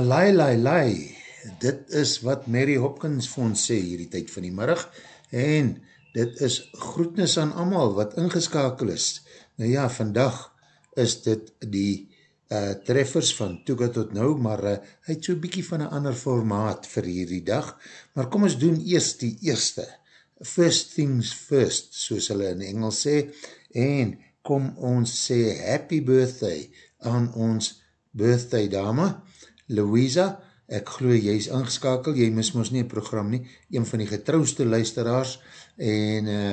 Lai, lai, lai, dit is wat Mary Hopkins vir ons sê hierdie tyd van die middag, en dit is groetnis aan amal wat ingeskakel is. Nou ja, vandag is dit die uh, treffers van Toega tot nou, maar uh, hy het so bykie van een ander formaat vir hierdie dag, maar kom ons doen eerst die eerste, first things first, soos hulle in Engels sê, en kom ons sê happy birthday aan ons birthday dame, Louisa, ek glo jy is ingeskakel, jy mis ons nie een program nie, een van die getrouwste luisteraars, en uh,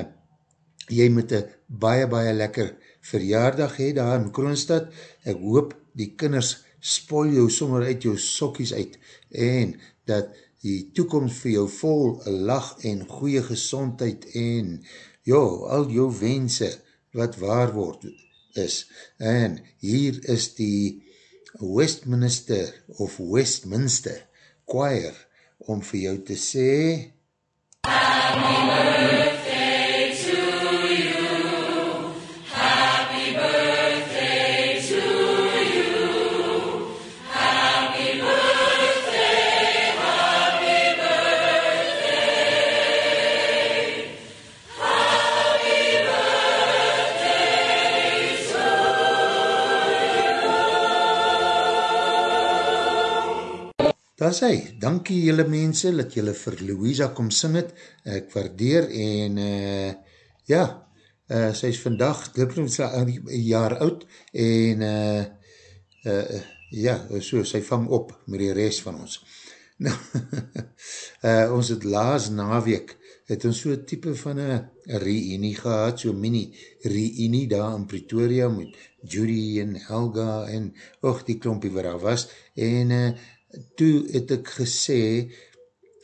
jy moet een baie, baie lekker verjaardag hee daar in Kroonstad, ek hoop die kinders spoil jou sommer uit jou sokkies uit, en dat die toekomst vir jou vol lach en goeie gezondheid en jo, al jou wense wat waar word is. En hier is die Westminster of Westminster Choir om vir jou te sê Happy birthday daar sê, dankie jylle mense, dat jylle vir Louisa kom sing het, ek waardeer, en uh, ja, uh, sy is vandag, een jaar oud, en uh, uh, ja, so, sy vang op met die rest van ons. Nou, uh, ons het laas naweek, het ons so type van een reunie gehad, so mini reunie daar in Pretoria, met Judy en Helga, en och die klompie waar daar was, en uh, toe het ek gesê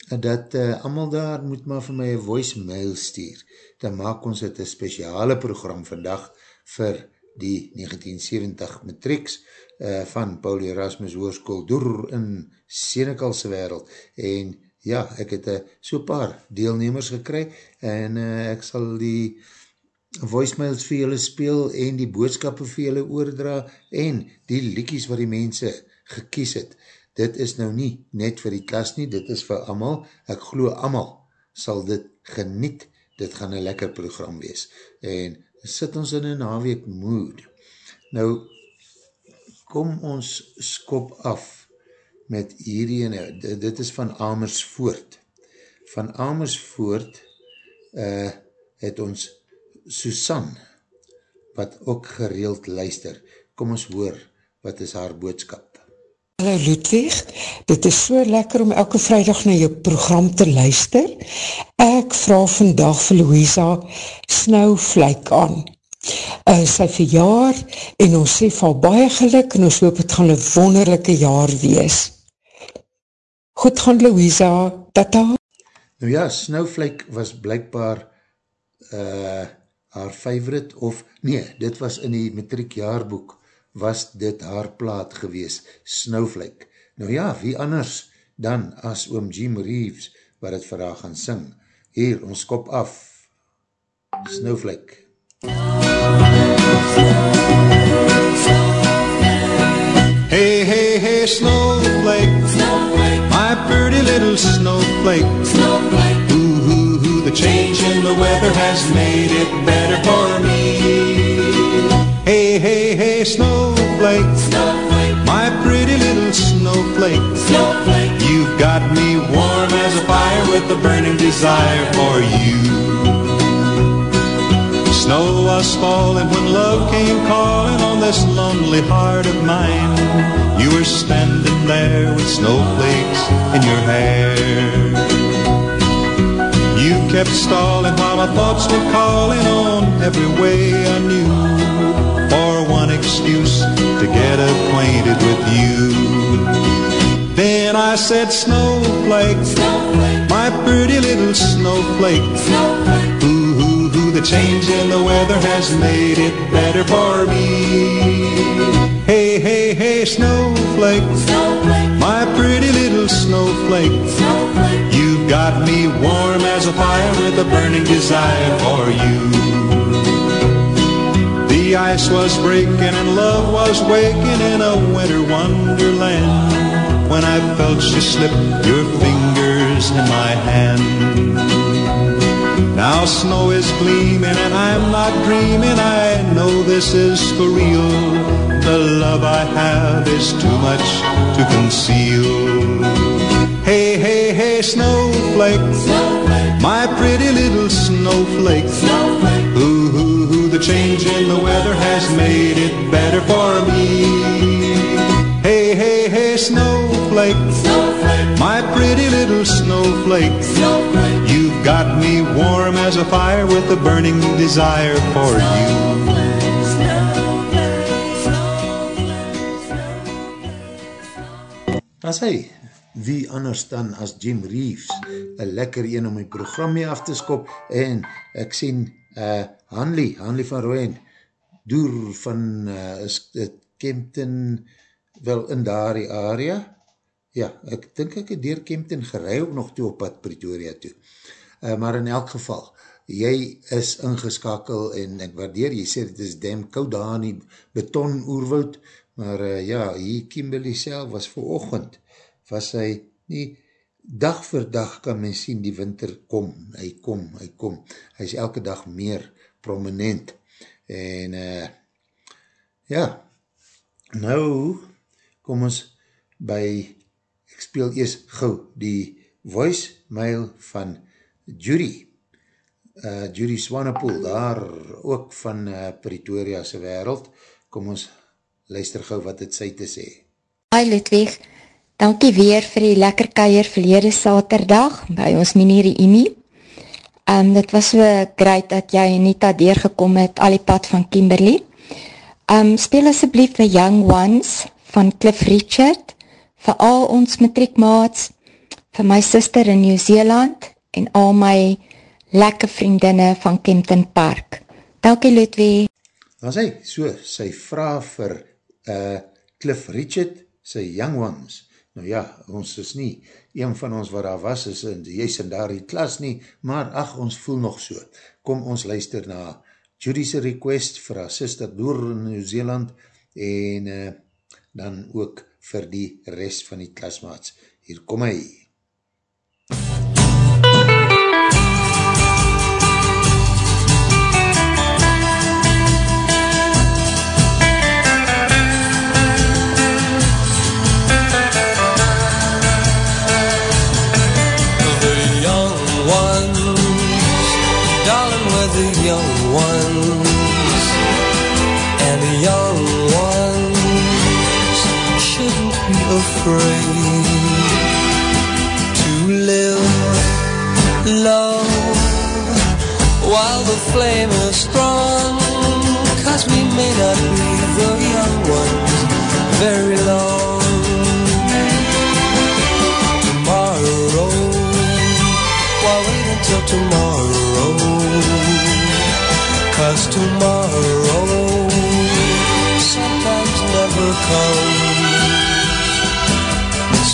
dat uh, eh, amal daar moet maar vir my een voicemail stuur, dan maak ons het een speciale program vandag vir die 1970 matrieks uh, van Paul Erasmus Hoorskool door in Senekalse wereld. En ja, ek het uh, so paar deelnemers gekry en uh, ek sal die voicemails vir julle speel en die boodskappen vir julle oordra en die liekies wat die mense gekies het dit is nou nie net vir die klas nie, dit is vir amal, ek glo amal sal dit geniet, dit gaan een lekker program wees, en sit ons in een naweek mood. Nou, kom ons skop af met hierdie ene, dit is van Amersfoort. Van Amersfoort uh, het ons Susan, wat ook gereeld luister, kom ons hoor, wat is haar boodskap. Hallo Ludwig, dit is so lekker om elke vrijdag na jou program te luister. Ek vraag vandag vir Louisa Snowflake aan. Uh, sy verjaar en ons sê val baie geluk en ons hoop het gaan een wonderlijke jaar wees. Goed gaan Louisa, tata. Nou ja, Snowflake was blijkbaar uh, haar favorite of nee, dit was in die metriek jaarboek was dit haar plaat gewees, Snowflake. Nou ja, wie anders dan as oom Jim Reeves, wat het vir haar gaan sing. Hier, ons kop af, Snowflake. Hey, hey, hey, snowflake, snowflake. my pretty little snowflake. snowflake. Ooh, ooh, ooh, the change in the weather has made it better for me. Hey, snowflake. Snowflake. My pretty little snowflake. Snowflake. You've got me warm as a fire with a burning desire for you. Snow was falling when love came calling on this lonely heart of mine. You were standing there with snowflakes in your hair. You kept stalling while my thoughts were calling on every way I knew one excuse to get acquainted with you. Then I said, Snowflake, snowflake. my pretty little snowflake. snowflake. Ooh, ooh, ooh, the change in the weather has made it better for me. Hey, hey, hey, snowflake, snowflake. my pretty little snowflake. snowflake. You've got me warm as a fire with a burning desire for you. The ice was breaking and love was waking in a winter wonderland when I felt you slip your fingers in my hand. Now snow is gleaming and I'm not dreaming. I know this is for real. The love I have is too much to conceal. Hey, hey, hey, snowflake. snowflake. My pretty little snowflake. snowflake. Ooh, ooh, ooh, the change in the weather has made it better for me. Hey, hey, hey, snowflake. snowflake. My pretty little snowflake. snowflake. You've got me warm as a fire with a burning desire for you. As hy, wie anders dan as Jim Reeves, een lekker een om die program mee af te skop, en ek sien uh, Hanley, Hanley van Rooien, door van uh, uh, Kempton, wel in daar die area, ja, ek dink ek het dier Kempton gerei ook nog toe op pad Pretoria toe. Uh, maar in elk geval, jy is ingeskakel en ek waardeer, jy sê het is dem koud daar in die beton oerwoud, maar uh, ja, hier Kimberley self was voor ochend, was hy nie, dag vir dag kan men sien die winter kom, hy kom, hy kom, hy is elke dag meer prominent, en uh, ja, nou, kom ons by, ek speel eers gauw die voice mail van Judy, uh, Judy Swanepoel, daar ook van uh, Pretoria se wereld, kom ons luister gauw wat het sy te sê. Hi Ludwig, dankie weer vir die lekker keier verlede saterdag by ons mini-reunie. Um, dit was so great dat jy Anita deurgekom het al die pad van Kimberley. Um, speel asjeblief The Young Ones van Cliff Richard, vir al ons matriekmaats, vir my sister in Nieuw-Zeeland, en al my lekke vriendinne van Kempton Park. Dankie Ludwig. Dan sê, so, sy vraag vir uh, Cliff Richard, sy young ones. Nou ja, ons is nie, een van ons wat daar was, is in, jy is in daar die klas nie, maar ach, ons voel nog so. Kom ons luister na Judy's request vir haar sister door in Nieuw-Zeeland en uh, dan ook vir die rest van die klasmaats. Hier kom hy. To live low while the flame is strong. Cause we may not be the young ones very long. Tomorrow, why wait until tomorrow? Cause tomorrow sometimes never comes.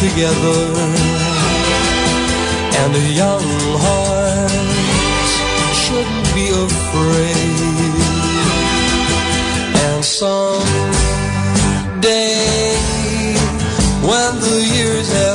Together? And a young heart shouldn't be afraid. And someday, when the years have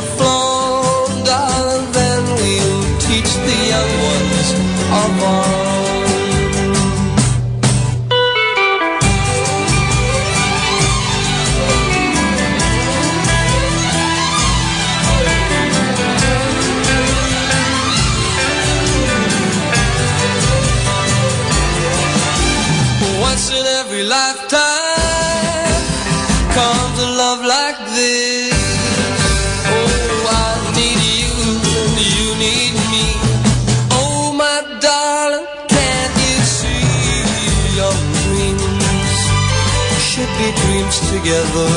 dreams together?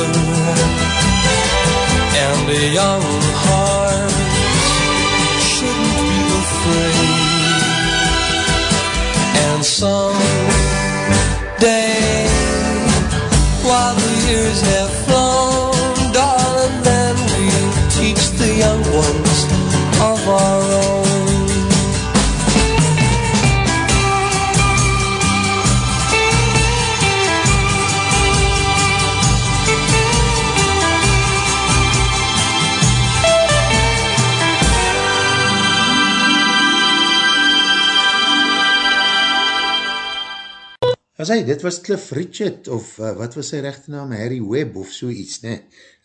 And a young heart shouldn't be afraid. And some As hy, dit was Cliff Richard, of uh, wat was sy rechte naam, Harry Webb, of so iets, ne?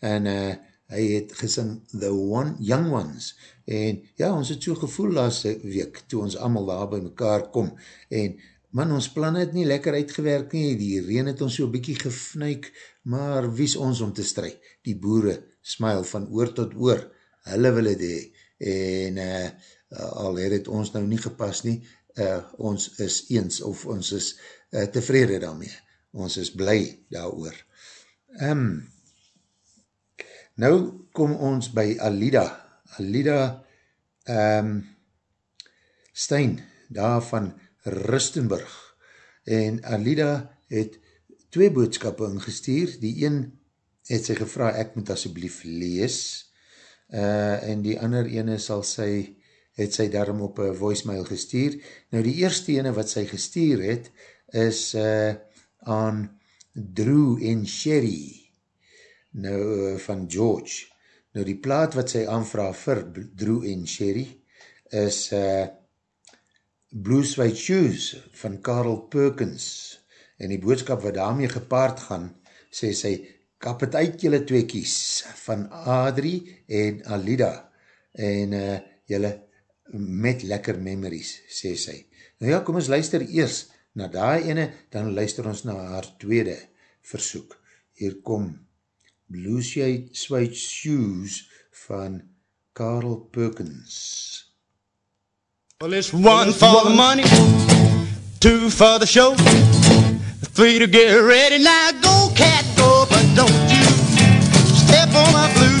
En uh, hy het gesing The One, Young Ones, en ja, ons het so gevoel laatste week, toe ons allemaal daar by mekaar kom, en man, ons plan het nie lekker uitgewerk nie, die reen het ons so bykie gefnuik, maar wies ons om te stry? Die boere smile van oor tot oor, hulle wil het hee, en uh, al het het ons nou nie gepas nie, uh, ons is eens, of ons is uh, tevrede daarmee. Ons is bly daar oor. Um, nou kom ons by Alida. Alida um, Stein, daar van Rustenburg. En Alida het twee boodskappe ingestuur. Die een het sy gevra, ek moet asjeblief lees. Uh, en die ander ene sal sy het sy daarom op een voicemail gestuur. Nou die eerste ene wat sy gestuur het, is uh, aan Drew en Sherry, nou uh, van George. Nou die plaat wat sy aanvraag vir Drew en Sherry, is uh, Blue Suede Shoes van Karel Perkins. En die boodskap wat daarmee gepaard gaan, sê sy, kap het uit jylle tweekies van Adrie en Alida. En uh, jylle met lekker memories, sê sy. Nou ja, kom ons luister eers na daai ene, dan luister ons na haar tweede versoek. Hier kom Blue Suede Shoes van Karel Perkins. Well, it's one for the money, two for the show, three to get ready. Now go, cat, go, but don't you step on my blue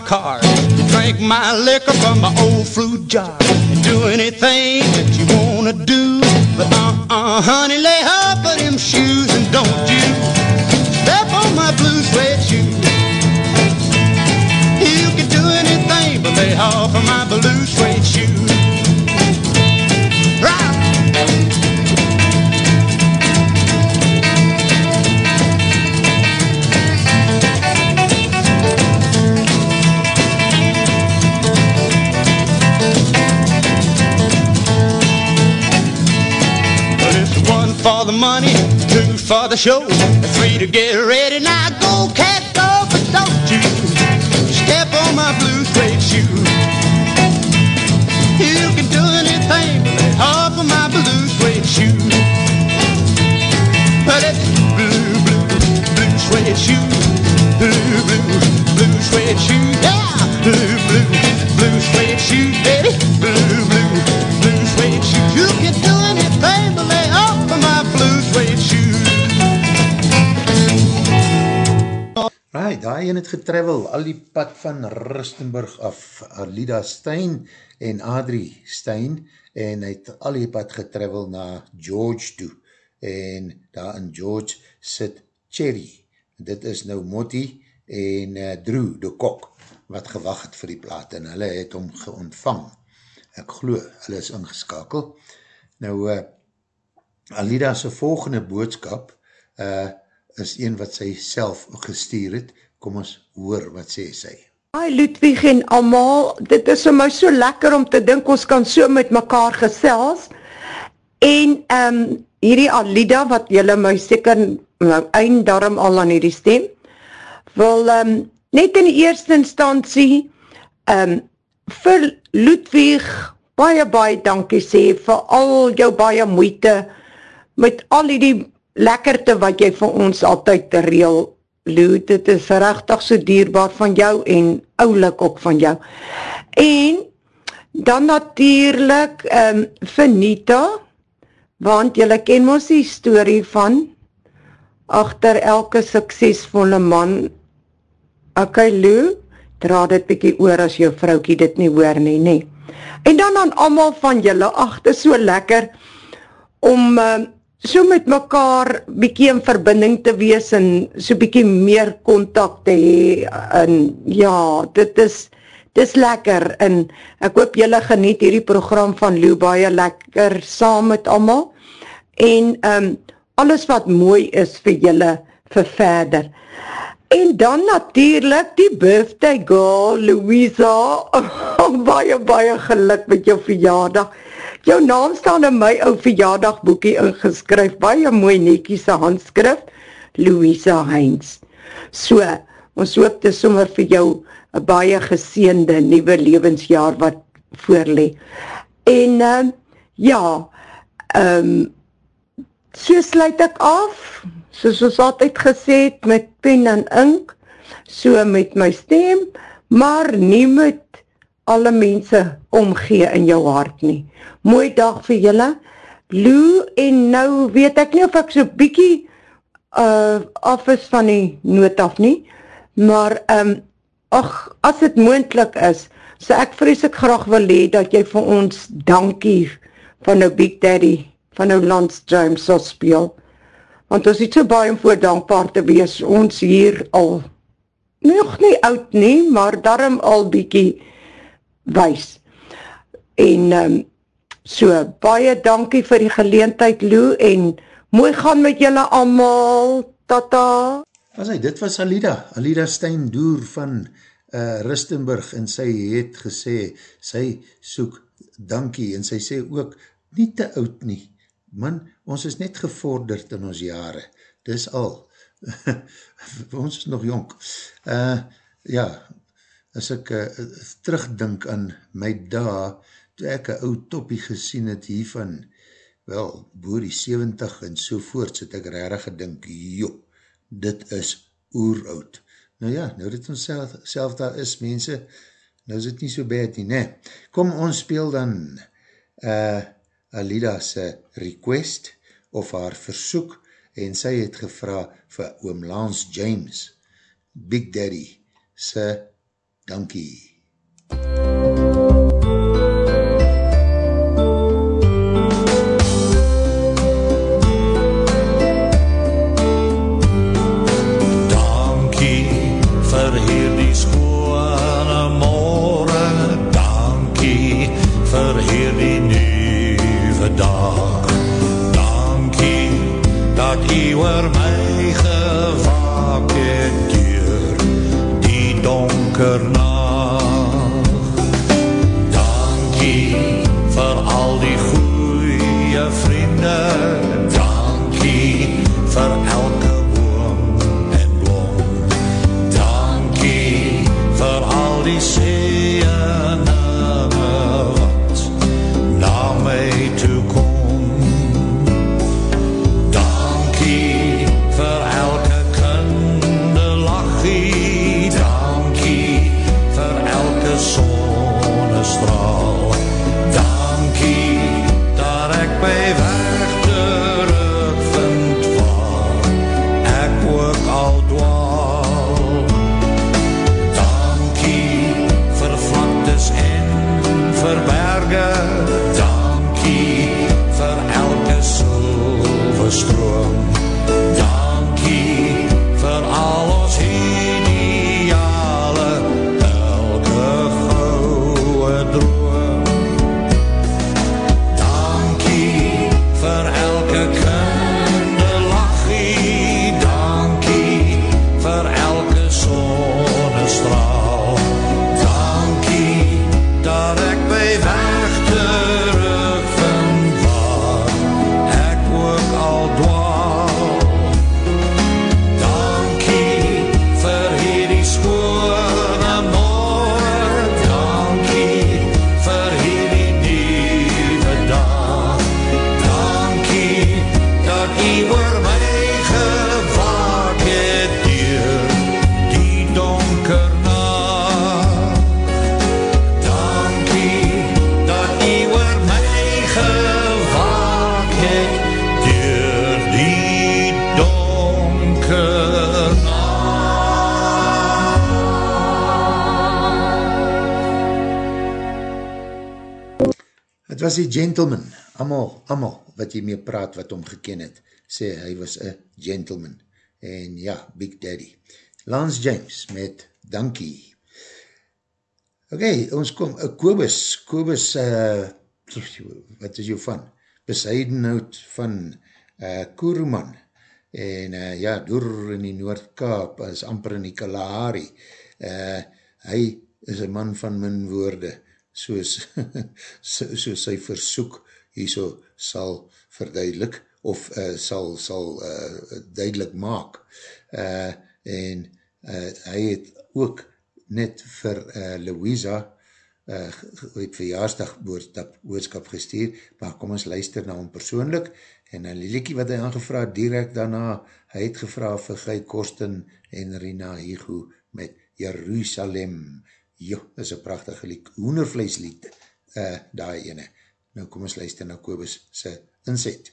My car, drink my liquor from my old fruit jar, and do anything that you wanna do. But uh-uh, honey, lay off of them shoes and don't you step on my blue suede shoe. You can do anything but lay off of my blue suede shoe. for the show. Three to get ready. Now go, cat, go, but don't you step on my blue suede shoe. You can do anything but hop on my blue suede shoe. But it's blue, blue, blue suede shoe. Blue, blue, blue suede shoe. Yeah, blue, blue, blue suede shoe. Yeah. Een het getravel, al die pad van Rustenburg af, Alida Stein en Adrie Stein, en hy het al die pad getravel na George toe, en daar in George sit Cherry, dit is nou Motti en uh, Drew de Kok, wat gewag het vir die plaat, en hulle het hom geontvang, ek glo, hulle is ingeskakel. Nou, uh, Alida sy volgende boodskap, uh, is een wat sy self gestuur het. Kom ons hoor wat sê sy. Hi Ludwig en allemaal, dit is vir my so lekker om te dink ons kan so met mekaar gesels. En um, hierdie Alida wat julle my seker nou eindarm al aan hierdie stem, wil um, net in die eerste instantie um, vir Ludwig baie baie dankie sê vir al jou baie moeite met al die lekkerte wat jy vir ons altyd te reel, Lou, dit is rechtig so dierbaar van jou en oulik ook van jou. En dan natuurlijk um, vir Nita, want jylle ken ons die story van achter elke suksesvolle man, ok Lou, dra dit bykie oor as jou vroukie dit nie hoor nie, nie. En dan aan allemaal van jylle, ach, dit is so lekker, om uh, so met mekaar bykie in verbinding te wees en so bykie meer contact te hee, en ja, dit is, dit is lekker, en ek hoop jylle geniet hierdie program van Lou baie lekker saam met allemaal, en um, alles wat mooi is vir jylle vir verder. En dan natuurlijk die birthday girl, Louisa, baie, baie geluk met jou verjaardag, Jou naam staan in my ou verjaardagboekie ingeskryf, baie mooi netjiese handskrif, Louisa Heinz. So, ons hoop dit sommer vir jou 'n baie geseënde nuwe lewensjaar wat voorlê. En ehm uh, ja, ehm um, so sluit ek af, soos ons altyd gesê het met pen en ink, so met my stem, maar nie met alle mense omgee in jou hart nie. Mooi dag vir julle. Lou en nou weet ek nie of ek so bietjie uh af is van die noot af nie, maar ehm um, ag as dit moontlik is, so ek vreeslik graag wil hê dat jy vir ons dankie van nou Big Daddy van nou Lance James sal speel. Want ons is so baie om voor dankbaar te wees. Ons hier al nog nie oud nie, maar darm al bietjie wys. En ehm um, so baie dankie vir die geleentheid Lou en mooi gaan met julle almal. Tata. Was hy, dit was Alida, Alida Steindoer van uh, Rustenburg en sy het gesê, sy soek dankie en sy sê ook, nie te oud nie, man, ons is net gevorderd in ons jare, dis al, ons is nog jonk, uh, ja, as ek uh, terugdink aan my da, toe ek een oud toppie gesien het hiervan, wel, boor die 70 en sovoorts, het ek rarig gedink, joh, dit is oeroud. Nou ja, nou dit ons self, self daar is, mense, nou is het nie so bad nie, ne. Kom, ons speel dan uh, Alida's request, of haar versoek, en sy het gevra vir oom Lance James, Big Daddy, sy Dankie. No. Was die gentleman, amal, amal wat jy mee praat wat hom geken het, sê hy was a gentleman, en ja, Big Daddy. Lance James met Dankie. Ok, ons kom, uh, Kobus, Kobus, uh, wat is jou van? Beseidenhout van uh, Koeroman, en uh, ja, door in die Noord-Kaap, is amper in die Kalahari, uh, hy is een man van min woorde, soos, soos sy versoek hierso sal verduidelik, of uh, sal, sal uh, duidelik maak. Uh, en uh, hy het ook net vir uh, Louisa uh, het verjaarsdag boodskap, gestuur, maar kom ons luister na hom persoonlik, en een liekie wat hy aangevraad direct daarna, hy het gevra vir Guy Korsten en Rina Higo met Jerusalem, Jo, is een prachtige lied, hoenervleeslied, uh, daai ene. Nou kom ons luister na Kobus sy inzet.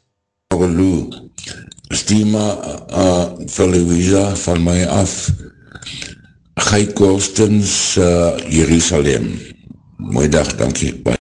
Hallo, Stima uh, van Louisa van my af, Gij Korstens, uh, Jerusalem. Mooi dag, dankie. Bye.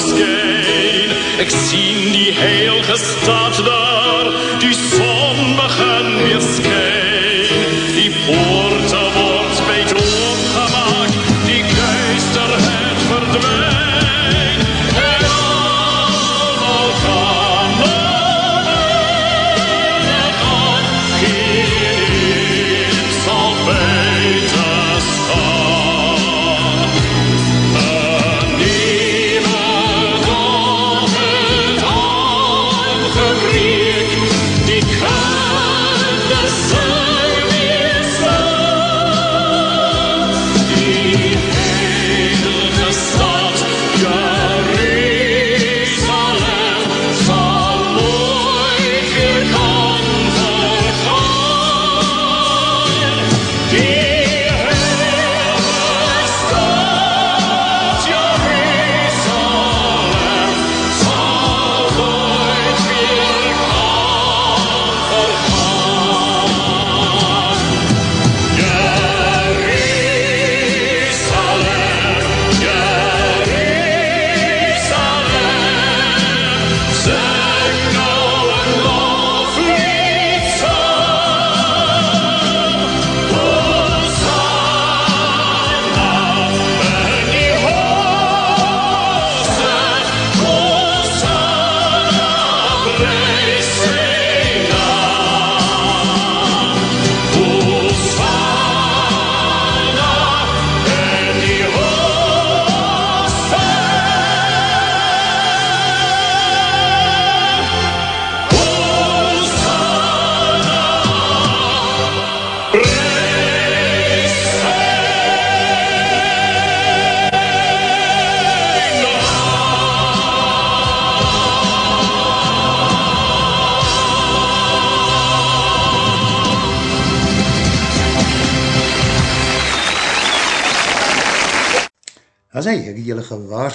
Glans verskyn. Ek sien die heilige stad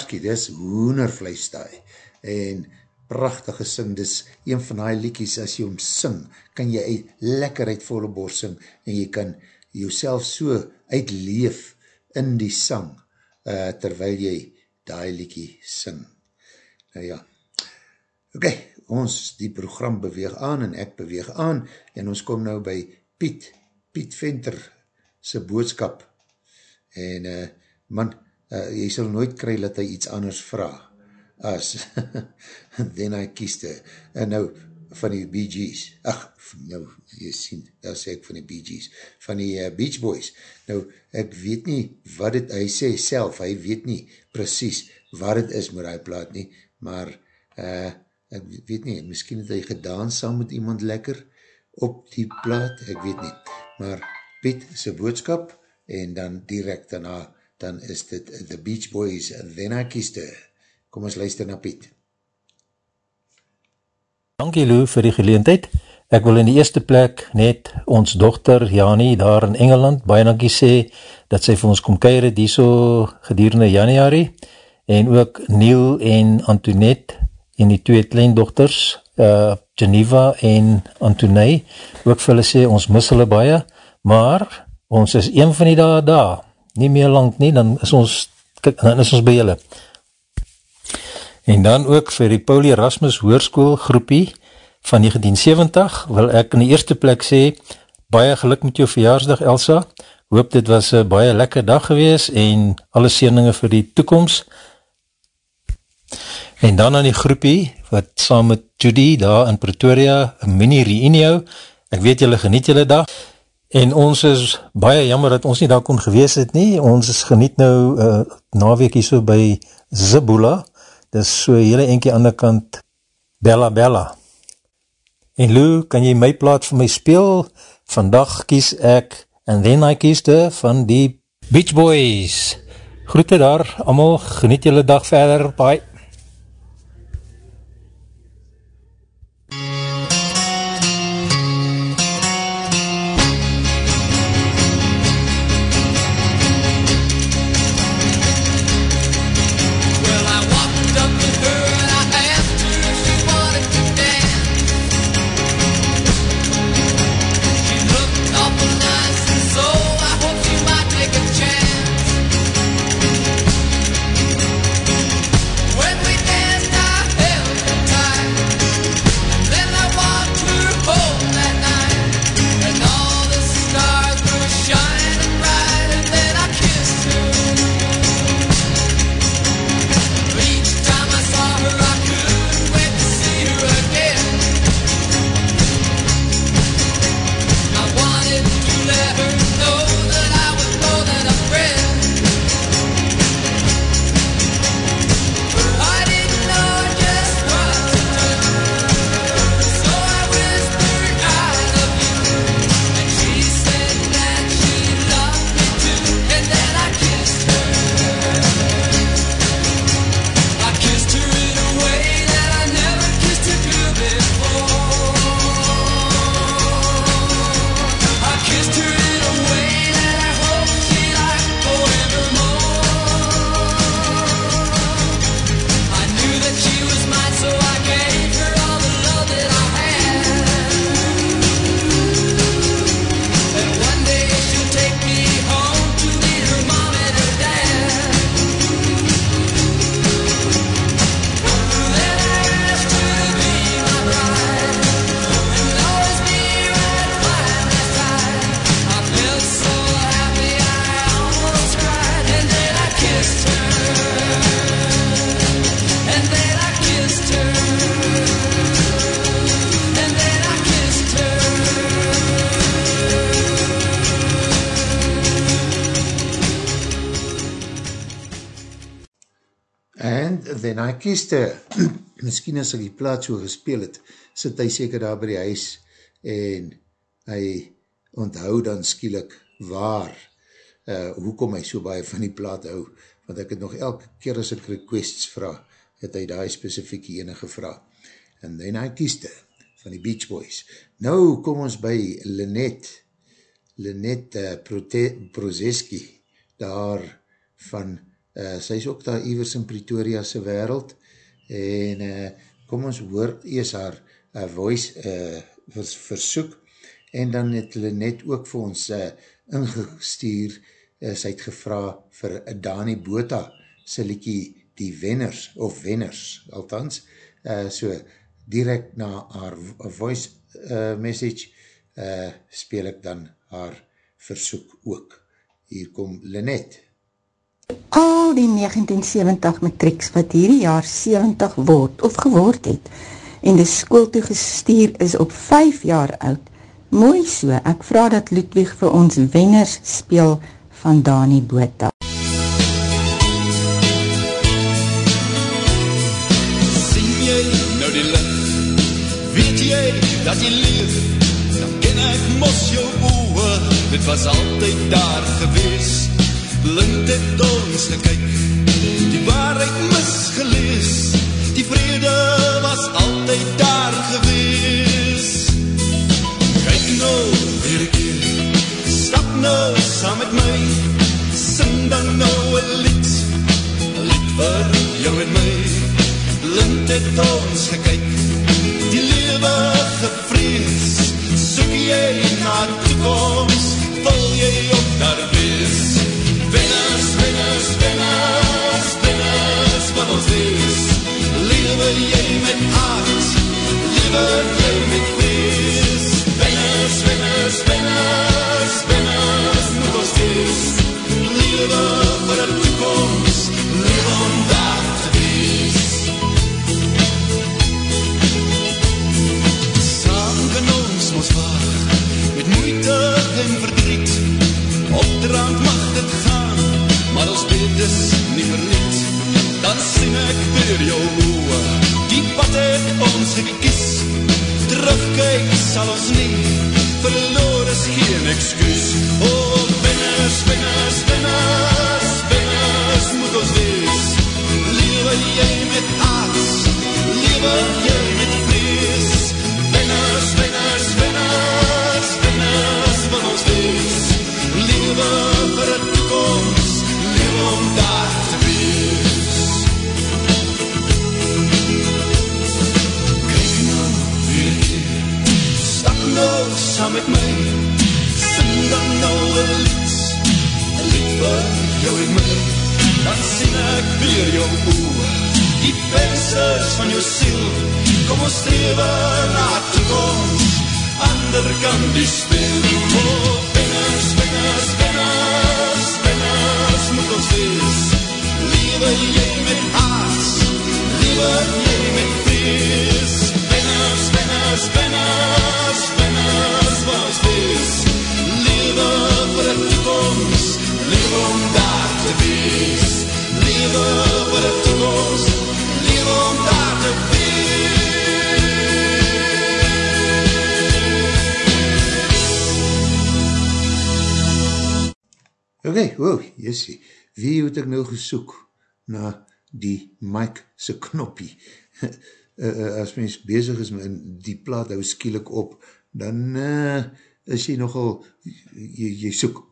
gewaarski, dit is hoenervleis daai, en prachtige sing, dit is een van die liekies, as jy hom sing, kan jy uit, lekker uit volle borst sing, en jy kan jouself so uitleef in die sang, uh, terwyl jy die liekie sing. Nou ja, oké, okay, ons die program beweeg aan, en ek beweeg aan, en ons kom nou by Piet, Piet Venter, sy boodskap, en uh, man, uh, jy sal nooit kry dat hy iets anders vraag, as, then I kieste, en nou, van die Bee Gees, ach, nou, jy sien, daar sê ek van die Bee Gees, van die uh, Beach Boys, nou, ek weet nie wat het, hy sê self, hy weet nie precies wat het is met hy plaat nie, maar, uh, ek weet nie, miskien het hy gedaan saam met iemand lekker op die plaat, ek weet nie, maar Piet sy boodskap, en dan direct daarna, dan is dit The Beach Boys, Then I Her. Kom ons luister na Piet. Dankie Lou vir die geleentheid. Ek wil in die eerste plek net ons dochter Janie daar in Engeland baie dankie sê dat sy vir ons kom keir het die so gedurende januari en ook Neil en Antoinette en die twee kleindochters uh, Geneva en Antoinette ook vir hulle sê ons mis hulle baie maar ons is een van die daar daar nie meer lang nie, dan is ons dan is ons by julle. En dan ook vir die Paul Erasmus Hoorskool groepie van 1970 wil ek in die eerste plek sê, baie geluk met jou verjaarsdag Elsa, hoop dit was een baie lekker dag gewees en alle sieninge vir die toekomst. En dan aan die groepie, wat saam met Judy daar in Pretoria, een mini reunio, ek weet julle geniet julle dag, En ons is baie jammer dat ons nie daar kon gewees het nie. Ons is geniet nou uh, naweek hier so by Zibula. Dis so hele enkie ander kant Bella Bella. En Lou, kan jy my plaat vir my speel? Vandag kies ek And Then I Kiesde van die Beach Boys. Groete daar, allemaal geniet julle dag verder. Bye. Kieste, miskien as ek die plaat so gespeel het, sit hy seker daar by die huis en hy onthou dan skielik waar, uh, hoekom hy so baie van die plaat hou, want ek het nog elke keer as ek requests vraag, het hy die specifieke ene gevra. En dan hy kieste van die Beach Boys. Nou kom ons by Lynette, Lynette uh, Prozeski, daar van uh, sy is ook daar ewers in Pretoria se wereld, en uh, kom ons hoor ees haar uh, voice uh, vers, versoek, en dan het hulle net ook vir ons uh, ingestuur, uh, sy het gevra vir Dani Bota, sy liekie die wenners, of wenners, althans, uh, so direct na haar voice uh, message, uh, speel ek dan haar versoek ook. Hier kom Lynette. Al die 1970 matrieks wat hierdie jaar 70 word of geword het en die school toegestuur is op 5 jaar oud, mooi so, ek vraag dat Ludwig vir ons wenners speel van Dani Bota. Se knoppie? uh, as mens bezig is met die plaat hou skielik op, dan uh, is jy nogal, jy, jy soek,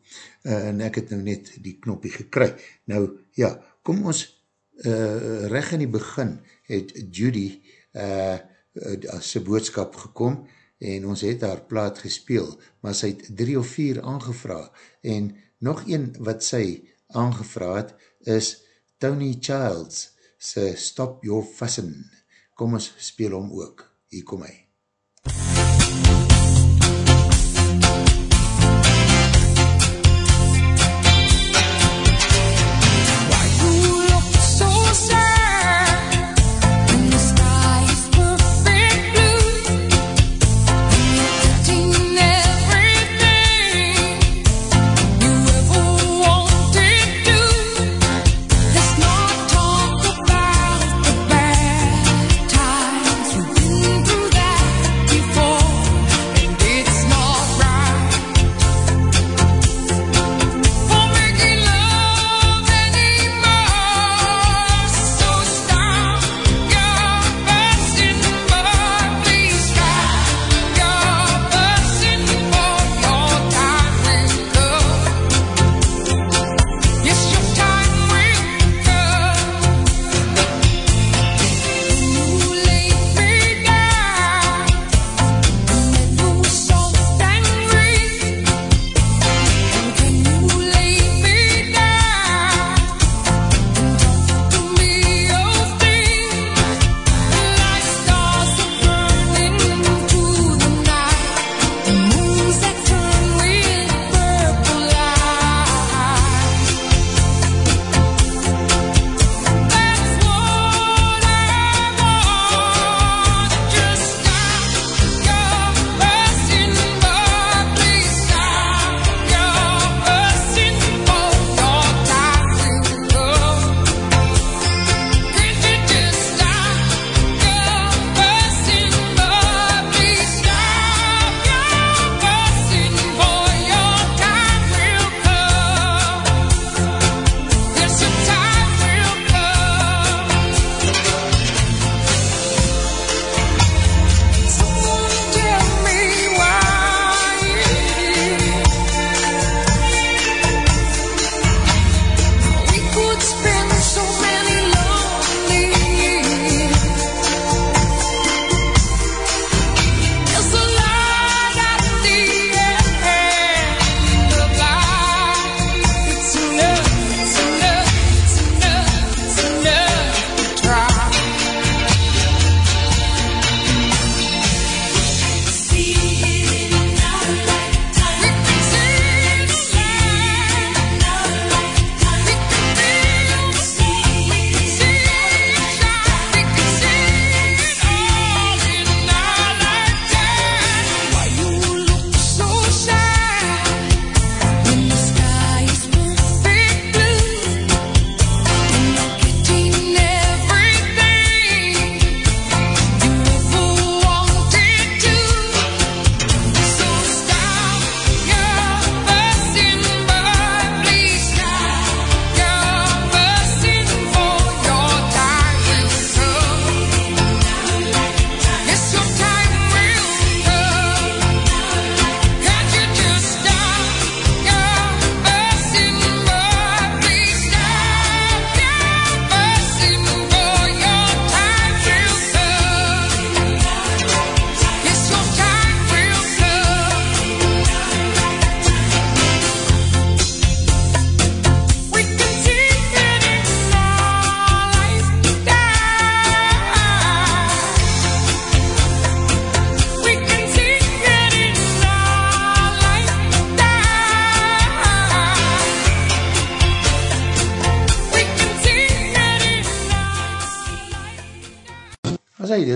uh, en ek het nou net die knoppie gekry. Nou, ja, kom ons, uh, reg in die begin, het Judy uh, as sy boodskap gekom, en ons het haar plaat gespeel, maar sy het drie of vier aangevra, en nog een wat sy aangevra het, is Tony Childs, sy Stop Your Fussen. Kom ons speel om ook, hier kom hy. Let's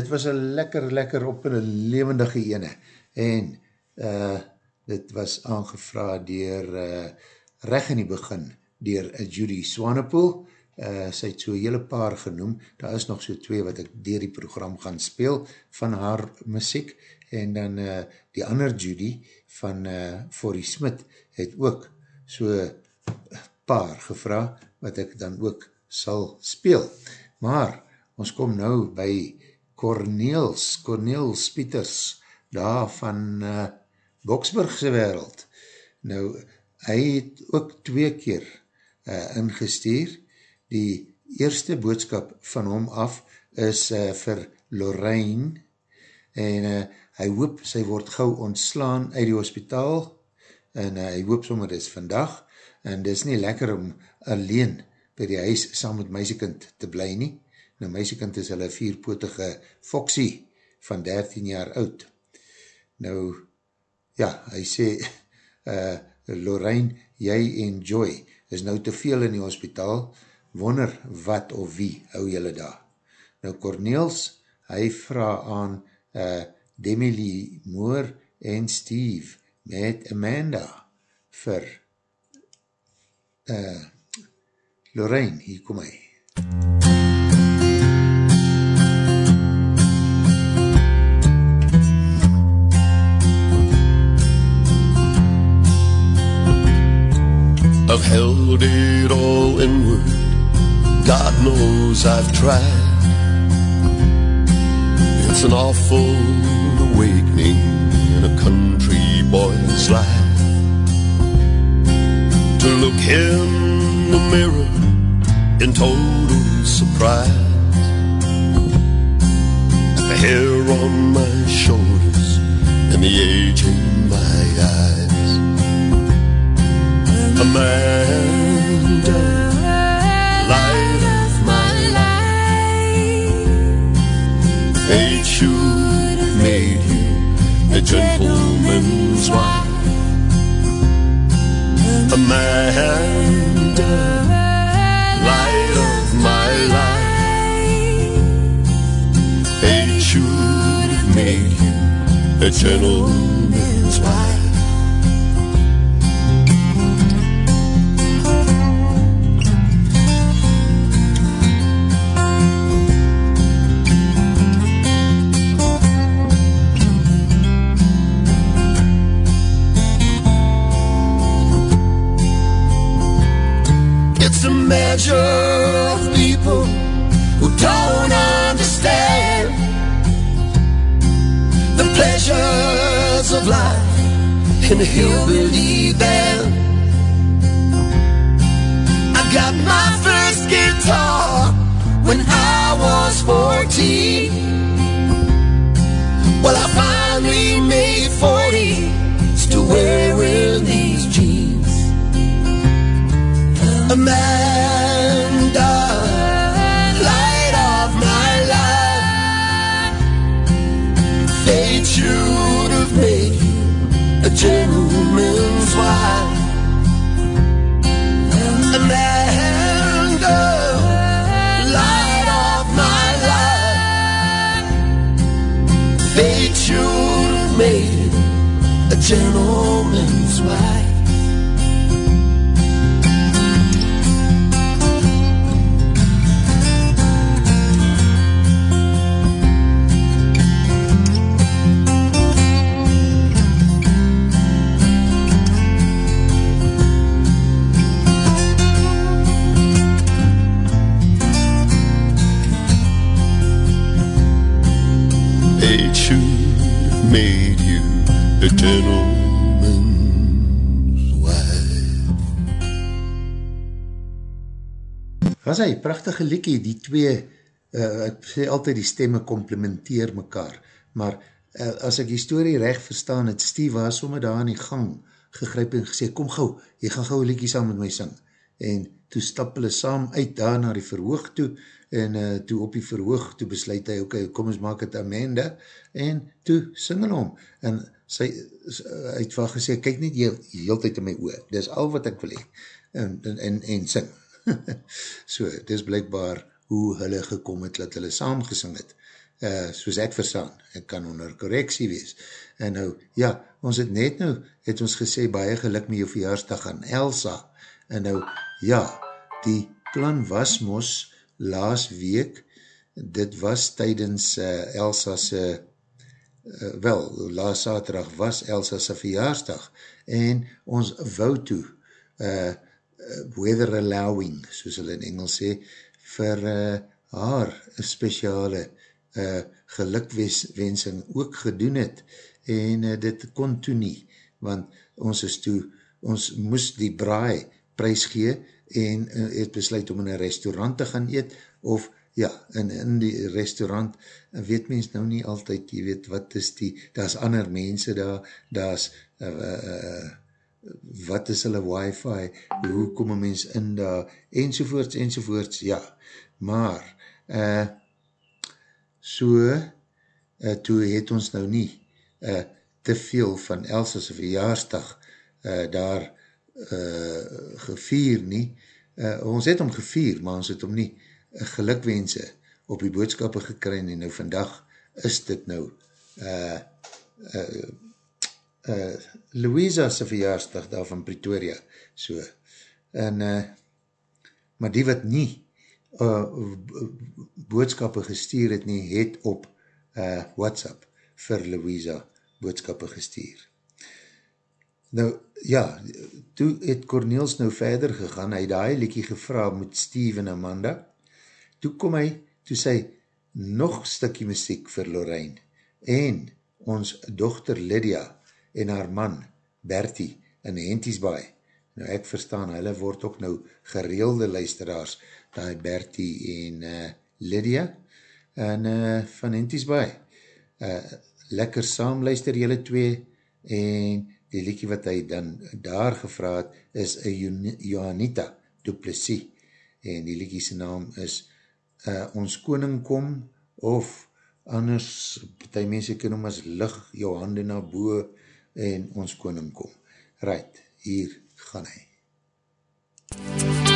was een lekker, lekker op een levendige ene. En uh, dit was aangevra dier uh, reg in die begin, dier uh, Judy Swanepoel. Uh, sy het so hele paar genoem. Daar is nog so twee wat ek dier die program gaan speel van haar muziek. En dan uh, die ander Judy van uh, Forrie Smit het ook so paar gevra wat ek dan ook sal speel. Maar ons kom nou by Corneels, Corneels Pieters, daar van uh, Boksburgse wereld. Nou, hy het ook twee keer uh, ingestuur. Die eerste boodskap van hom af is uh, vir Lorraine en uh, hy hoop sy word gauw ontslaan uit die hospitaal en uh, hy hoop sommer dis vandag en dis nie lekker om alleen by die huis saam met meisiekind te bly nie. Nou meisiekind is hulle vierpotige Foxy van 13 jaar oud. Nou, ja, hy sê, uh, Lorraine, jy en Joy is nou te veel in die hospitaal, wonder wat of wie hou julle daar. Nou Corneels, hy vraag aan uh, Demi Lee Moore en Steve met Amanda vir uh, Lorraine, hier kom hy. I've held it all inward. God knows I've tried. It's an awful awakening in a country boy's life. To look in the mirror in total surprise. The hair on my shoulders and the age in my eyes. Amanda, light of my life. Fate should have made you a gentleman's wife. Amanda, light of my life. Fate should have made you a gentleman's wife. It's a measure of people who don't understand the pleasures of life in a hillbilly band. I got my first guitar when I was 14. Well, I finally made 40, still wearing these Amanda, light of my life. Fate should have made you a gentleman's wife. Amanda, light of my life. Fate should have made you a gentleman's wife. Gentleman's wife. Was hy, prachtige liekie, die twee, uh, ek sê altyd die stemme complementeer mekaar, maar uh, as ek die story recht verstaan, het Steve was sommer daar in die gang gegryp en gesê, kom gauw, jy gaan gauw liekie saam met my sing, en toe stap hulle saam uit daar naar die verhoog toe, en uh, toe op die verhoog, toe besluit hy, ok, kom ons maak het Amanda, en toe sing hulle om, en sy, hy het wel gesê, kyk net jy, heel tyd in my oor, dis al wat ek wil hee, en, en, en, en sing, so, dis blijkbaar hoe hulle gekom het, dat hulle saam gesing het, uh, soos ek verstaan, ek kan onder correctie wees. En nou, ja, ons het net nou, het ons gesê, baie geluk met jou verjaarsdag aan Elsa. En nou, ja, die plan was mos laas week, dit was tydens uh, Elsa's, uh, uh, wel, laas saterdag was Elsa's verjaarsdag, en ons wou toe, uh, weather allowing, soos hulle in Engels sê, vir uh, haar speciale uh, gelukwensing ook gedoen het, en uh, dit kon toe nie, want ons is toe, ons moes die braai prijs gee, en uh, het besluit om in een restaurant te gaan eet, of ja, in, in die restaurant, weet mens nou nie altyd, jy weet, wat is die, daar is ander mense daar, daar is, uh, uh, wat is hulle wifi, hoe kom een mens in daar, enzovoorts, enzovoorts, ja, maar, uh, so, uh, toe het ons nou nie, uh, te veel van Elsa's verjaarsdag, uh, daar, uh, gevier nie, uh, ons het om gevier, maar ons het om nie, uh, gelukwense op die boodskappe gekry, en nou vandag is dit nou, uh, uh, uh, Louisa se verjaarsdag daar van Pretoria, so, en, uh, maar die wat nie uh, boodskappe gestuur het nie, het op uh, WhatsApp vir Louisa boodskappe gestuur. Nou, ja, toe het Corneels nou verder gegaan, hy daai liekie gevra met Steve en Amanda, toe kom hy, toe sy nog stikkie muziek vir Lorraine, en ons dochter Lydia, en haar man, Bertie, in Hentiesbaai. Nou ek verstaan, hulle word ook nou gereelde luisteraars, die Bertie en uh, Lydia, en uh, van Hentiesbaai. Uh, lekker saam luister julle twee, en die liekie wat hy dan daar gevraad, is Johanita Duplessis, en die liekie sy naam is uh, Ons Koning Kom, of anders, die mense ken om as lig jou hande na boe, en ons koning kom. Right, hier gaan hy. Wie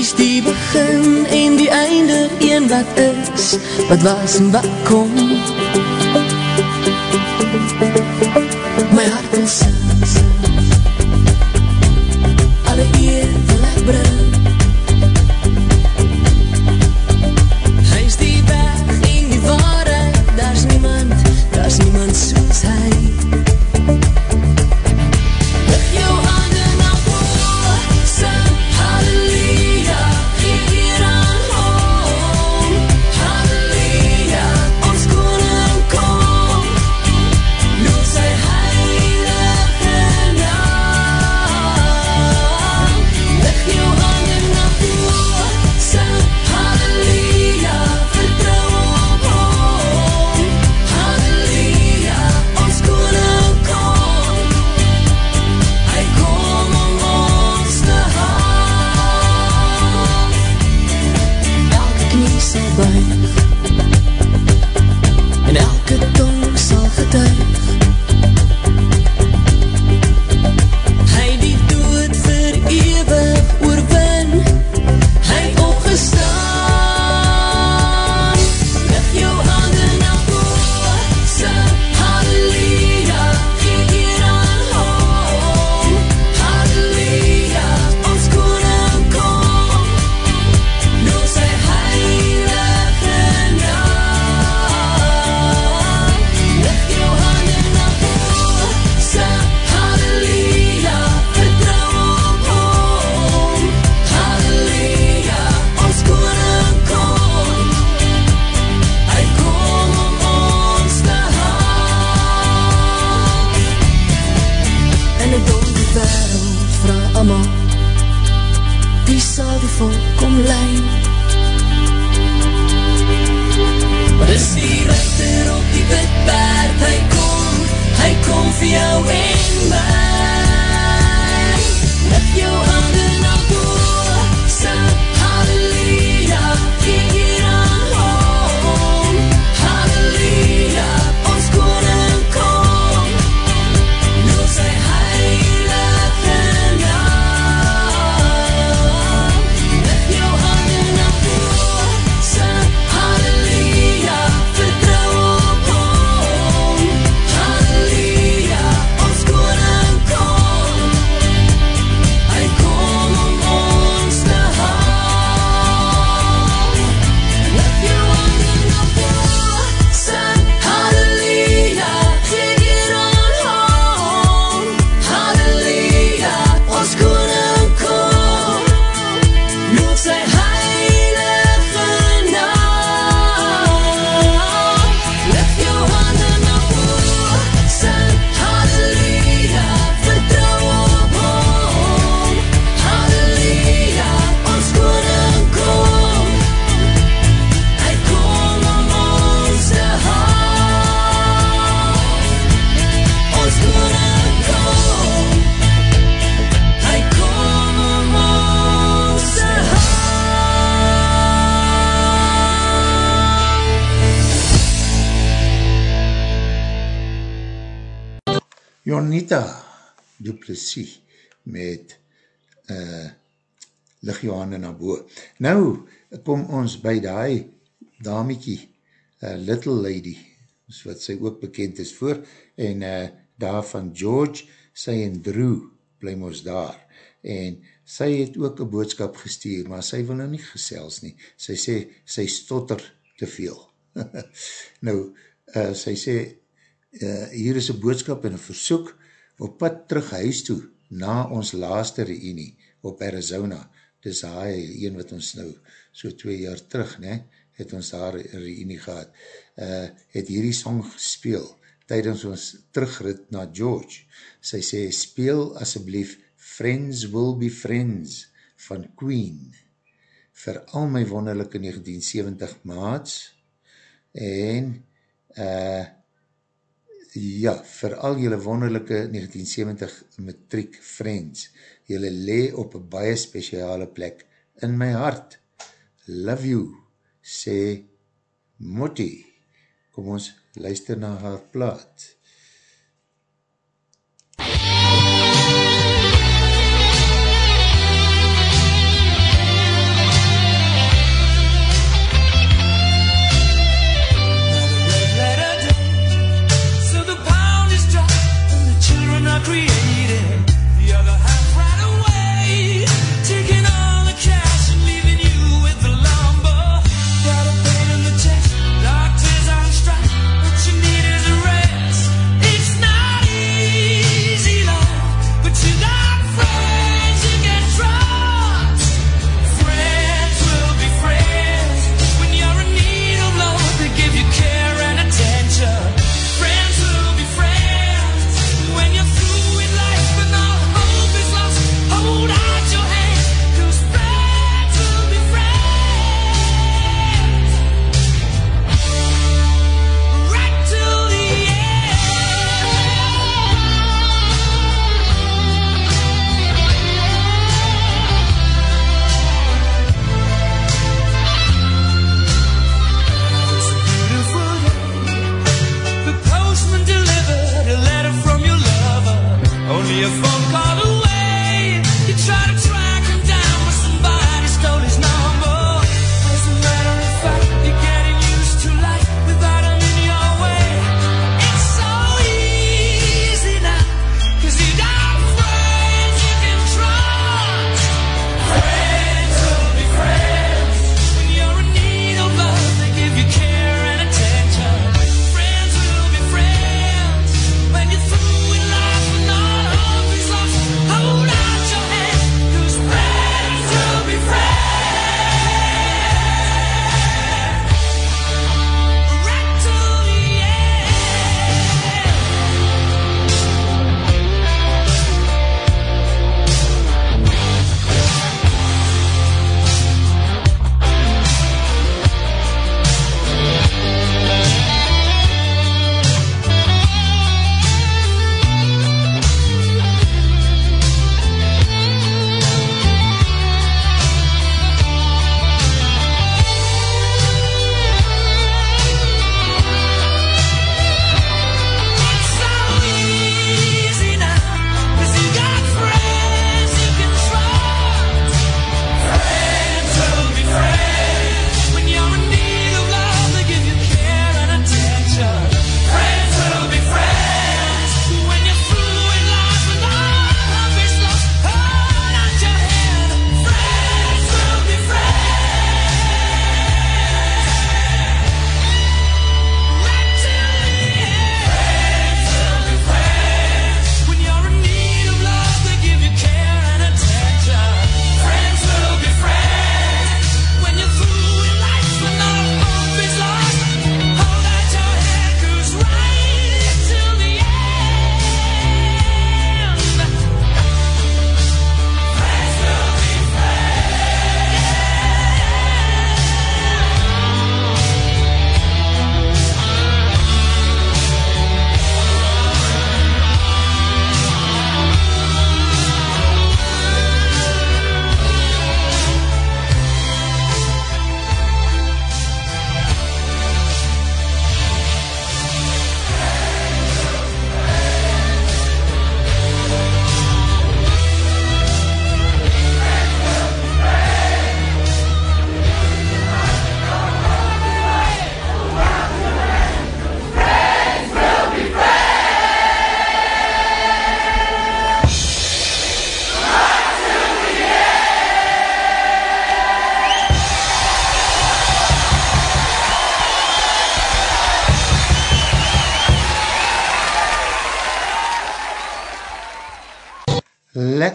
Is die begin en die einde Een wat is, wat was en wat kom My hart wil sing Duplessis met uh, Ligjohane na boe. Nou kom ons by die damiekie, uh, Little Lady, wat sy ook bekend is voor, en uh, daar van George, sy en Drew, bly ons daar, en sy het ook een boodskap gestuur, maar sy wil nou nie gesels nie, sy sê, sy stotter te veel. nou, uh, sy sê, uh, hier is een boodskap en een versoek, op pad terug huis toe, na ons laaste reunie, op Arizona, dis hy, een wat ons nou, so twee jaar terug, ne, het ons daar reunie gehad, uh, het hierdie song gespeel, tydens ons terugrit na George. Sy sê, speel asseblief Friends Will Be Friends van Queen vir al my wonderlijke 1970 maats en uh, ja, vir al jylle wonderlijke 1970 matriek friends. Jylle le op een baie speciale plek in my hart. Love you, sê Motti. Kom ons luister na haar plaat. created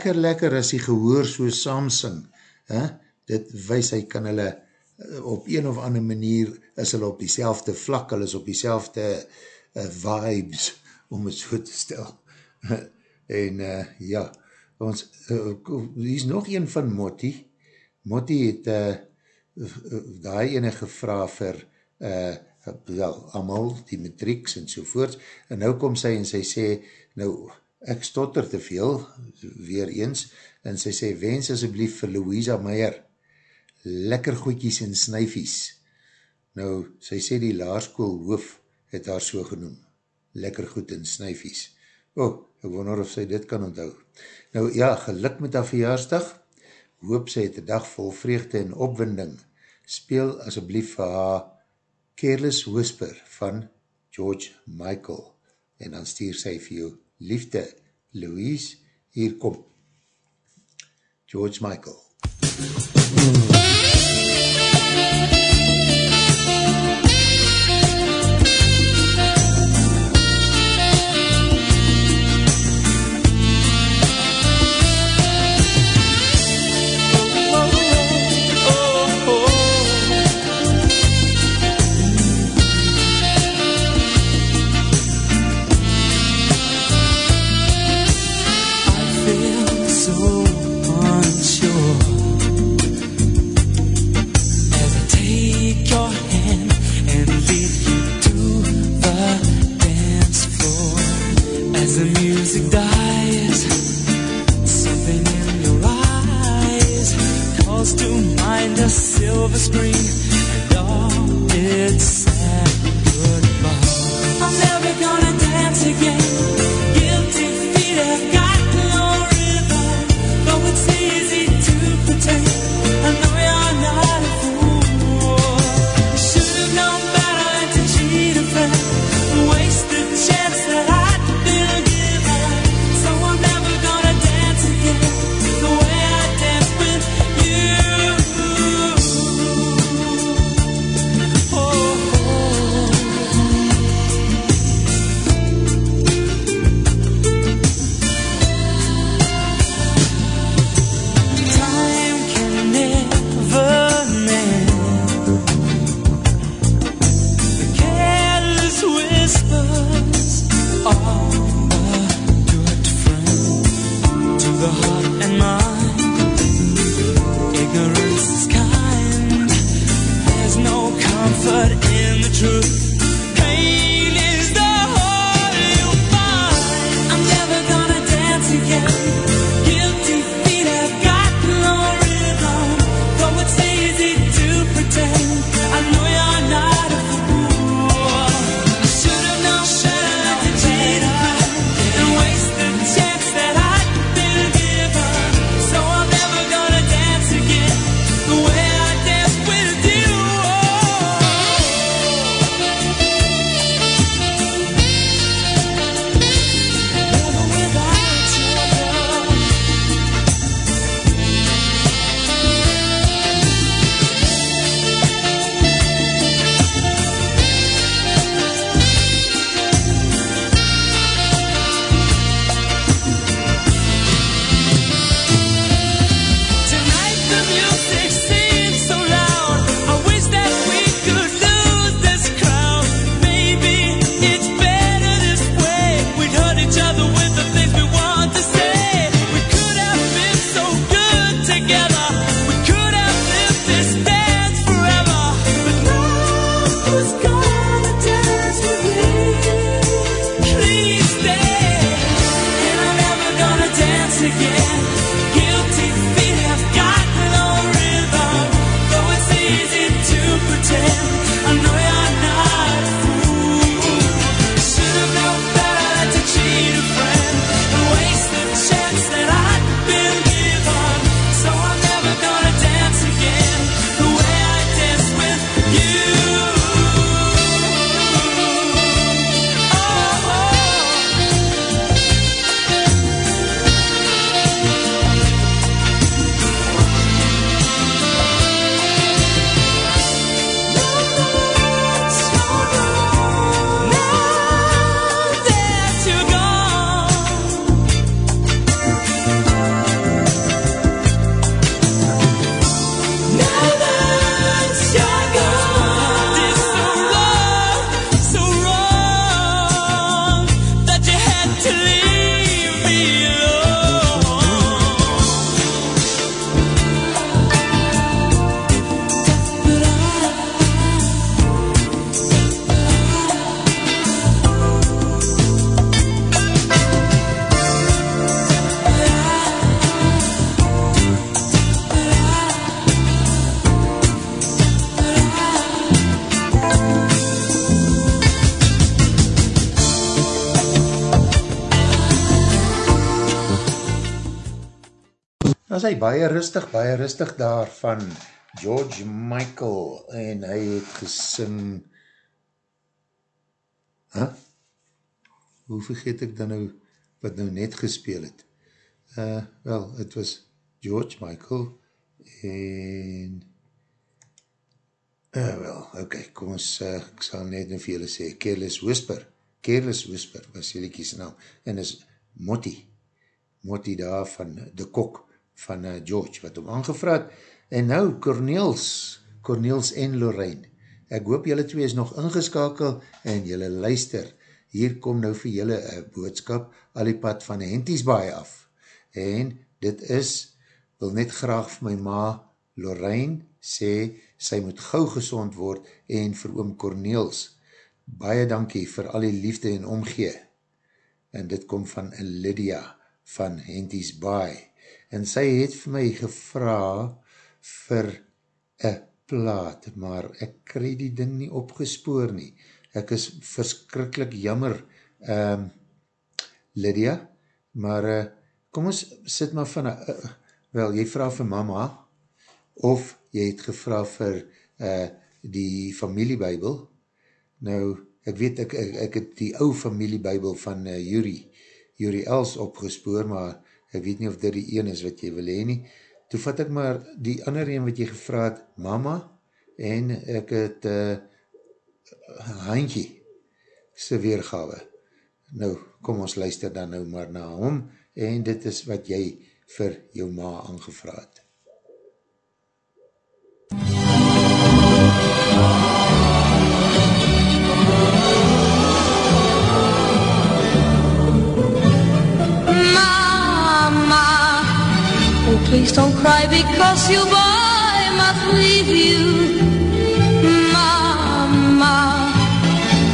lekker lekker as die gehoor so saamsing. He? Dit wees hy kan hulle uh, op een of ander manier is hulle op die vlak, hulle is op die uh, vibes, om het so te stel. en uh, ja, ons, uh, hier is nog een van Motti. Motti het uh, daai ene gevra vir uh, wel, amal, die matrieks en sovoorts, en nou kom sy en sy sê, nou, ek stotter te veel, weer eens, en sy sê, wens asjeblief vir Louisa Meyer, lekker goedjies en snuifies. Nou, sy sê die laarskool hoof het haar so genoem, lekker goed en snuifies. Oh, ek wonder of sy dit kan onthou. Nou ja, geluk met haar verjaarsdag, hoop sy het een dag vol vreugde en opwinding, speel asjeblief vir haar Careless Whisper van George Michael en dan stuur sy vir jou liefde Louise, hier kom George Michael silver screen, and all it's sad goodbye. I'm never gonna dance again. Baie rustig, baie rustig daar van George Michael en hy het gesing huh? hoe vergeet ek dan nou wat nou net gespeel het uh, wel, het was George Michael en uh, wel, ok kom ons, uh, ek sal net nou vir julle sê, Careless Whisper Careless Whisper was julle kies naam en is Motti Motti daar van de kok van uh, George wat hom aangevraad en nou Corneels Corneels en Lorraine. Ek hoop julle twee is nog ingeskakel en julle luister. Hier kom nou vir julle een boodskap al die pad van Hentiesbaai af. En dit is wil net graag vir my ma Lorraine sê sy moet gauw gezond word en vir oom Corneels baie dankie vir al die liefde en omgee. En dit kom van Lydia van Hentiesbaai en sy het vir my gevra vir een plaat, maar ek krij die ding nie opgespoor nie. Ek is verskrikkelijk jammer, um, Lydia, maar uh, kom ons sit maar van, uh, wel, jy vraag vir mama, of jy het gevra vir uh, die familiebijbel, nou, ek weet, ek, ek, ek het die ou familiebijbel van uh, Yuri, Yuri Els opgespoor, maar ek weet nie of dit die een is wat jy wil heen nie, toe vat ek maar die ander een wat jy gevraad, mama, en ek het uh, handje sy weergawe. Nou, kom ons luister dan nou maar na hom, en dit is wat jy vir jou ma aangevraad. Please don't cry because your boy must leave you. Mama,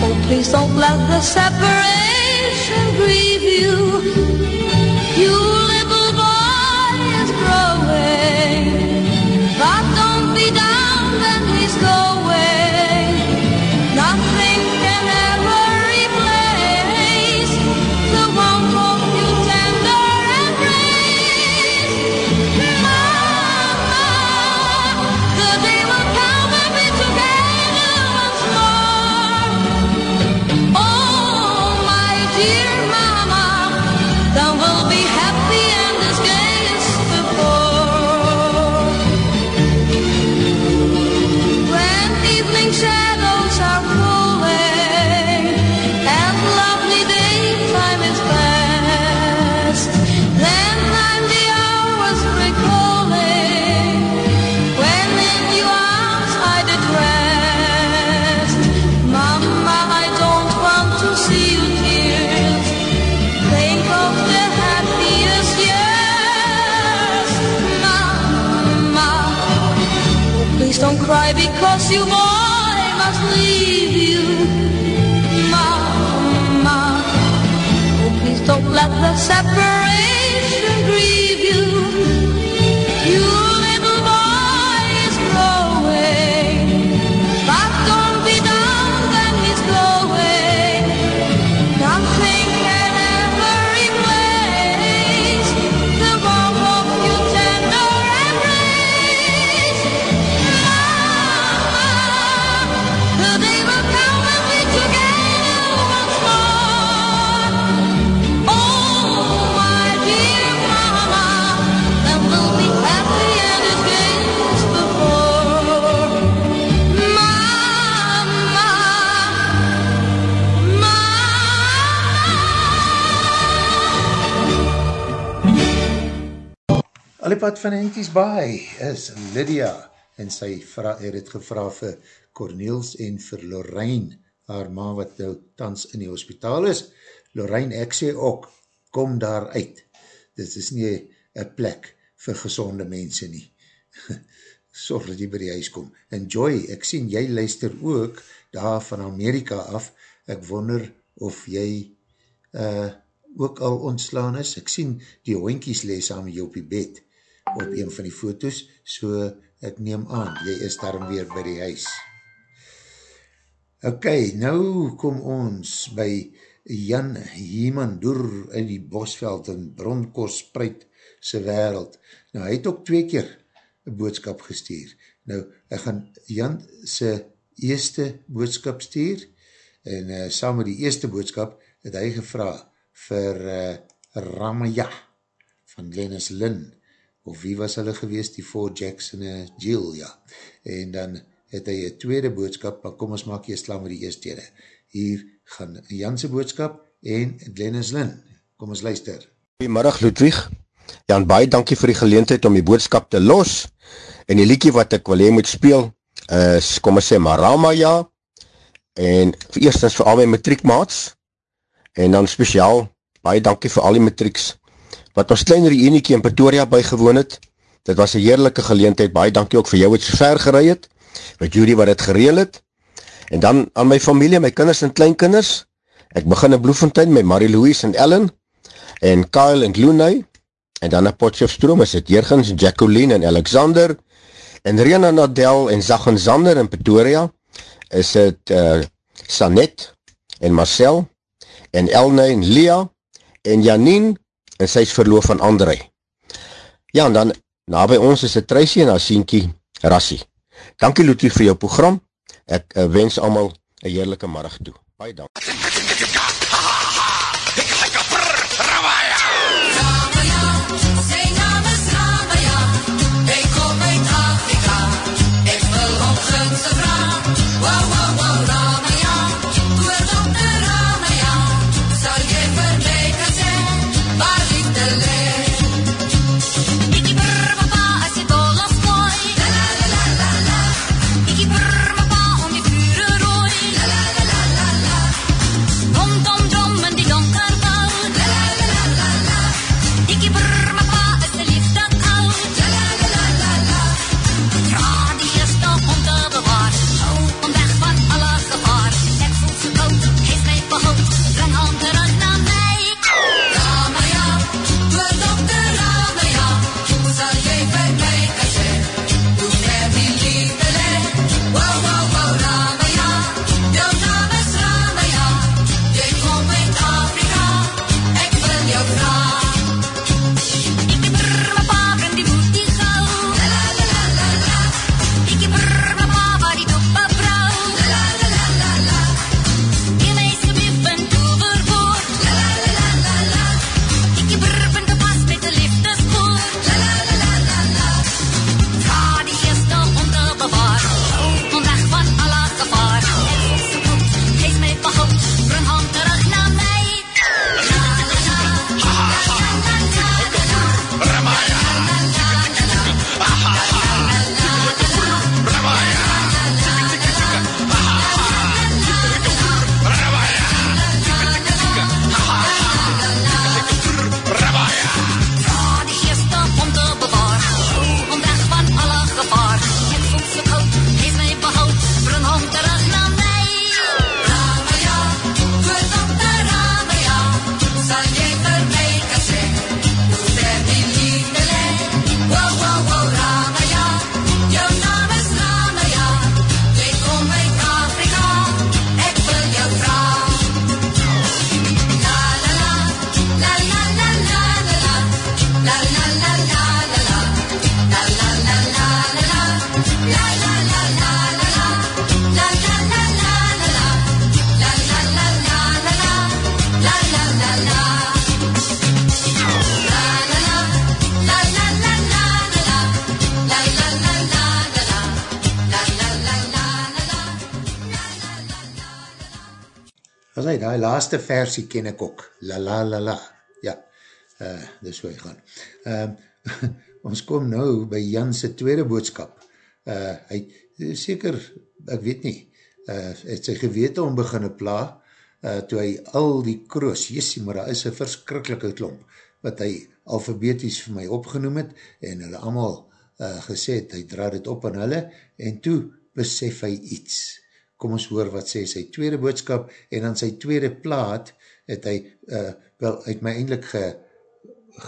oh please don't let the separation grieve you. You Alipad van Henties Baai is Lydia en sy vra, het het gevra vir Corneels en vir Lorraine, haar ma wat nou tans in die hospitaal is. Lorraine, ek sê ook, kom daar uit. Dit is nie een plek vir gezonde mense nie. Sorg dat jy by die huis kom. En Joy, ek sien jy luister ook daar van Amerika af. Ek wonder of jy uh, ook al ontslaan is. Ek sien die hoinkies lees met jou op die bed op een van die foto's, so ek neem aan, jy is daarom weer by die huis. Ok, nou kom ons by Jan Heeman door in die bosveld in Bronkhorst Spruit sy wereld. Nou, hy het ook twee keer een boodskap gestuur. Nou, ek gaan Jan sy eerste boodskap stuur, en uh, saam met die eerste boodskap het hy gevra vir uh, Ramaya van Glennis Lynn, of wie was hulle gewees, die Four Jackson uh, Jill, ja. En dan het hy een tweede boodskap, maar kom ons maak jy slaan met die eerste. Hier gaan Janse boodskap en Glennis Lynn. Kom ons luister. Goeiemiddag Ludwig. Jan, baie dankie vir die geleentheid om die boodskap te los. En die liekie wat ek wil hee moet speel, is, kom ons sê, Marama ja. En eerstens vir al my matriekmaats. En dan speciaal, baie dankie vir al die matrieks. Wat ons klein reuniekie in Pretoria bygewoon het. Dit was een heerlijke geleentheid. Baie dankie ook vir jou wat so ver gerei het. Met Judy wat het gereel het. En dan aan my familie, my kinders en kleinkinders. Ek begin in Bloemfontein met Marie-Louise en Ellen. En Kyle en Gloenay. En dan in Potjofstroom is het Jurgens, Jacqueline en Alexander. En Rena Nadel en Zag en Zander in Pretoria. Is het uh, Sanet en Marcel. En Elne en Lia. En Janine. En sy is verloof van André. Ja, en dan na by ons is het Tracy en Asienkie Rassie. Dankie Ludwig vir jou program. Ek uh, wens allemaal een heerlijke marg toe. Baie dank. Die laaste versie ken ek ook. La la la la. Ja, uh, dis hoe hy gaan. Um, ons kom nou by Janse tweede boodskap. Uh, hy seker, ek weet nie, uh, het sy gewete om beginne pla, uh, toe hy al die kroos, jessie, maar daar is een verskrikkelike klomp, wat hy alfabeties vir my opgenoem het, en hulle allemaal uh, gesê het, hy dra dit op aan hulle, en toe besef hy iets. Kom ons hoor wat sê sy tweede boodskap, en dan sy tweede plaat, het hy, uh, wel, het my eindelijk ge,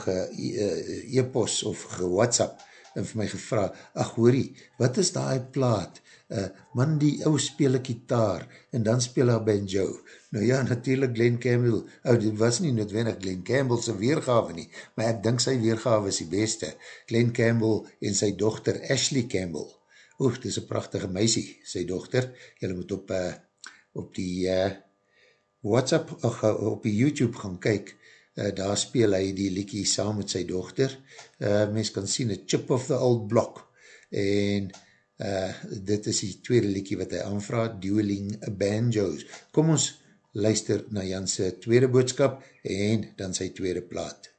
ge uh, e-post of ge WhatsApp en vir my gevra, ach hoorie, wat is die plaat? Uh, man, die ou speel een gitaar, en dan speel hy banjo. Nou ja, natuurlijk Glenn Campbell, oh, dit was nie noodwendig Glenn Campbell sy weergave nie, maar ek dink sy weergave is die beste. Glenn Campbell en sy dochter Ashley Campbell. Oeh, dit is een prachtige meisie, sy dochter. Julle moet op, uh, op die uh, WhatsApp, ach, op die YouTube gaan kyk, uh, daar speel hy die liekie saam met sy dochter. Uh, mens kan sien, a chip of the old block. En uh, dit is die tweede liekie wat hy aanvraag, Dueling Banjos. Kom ons luister na Janse tweede boodskap en dan sy tweede plaat.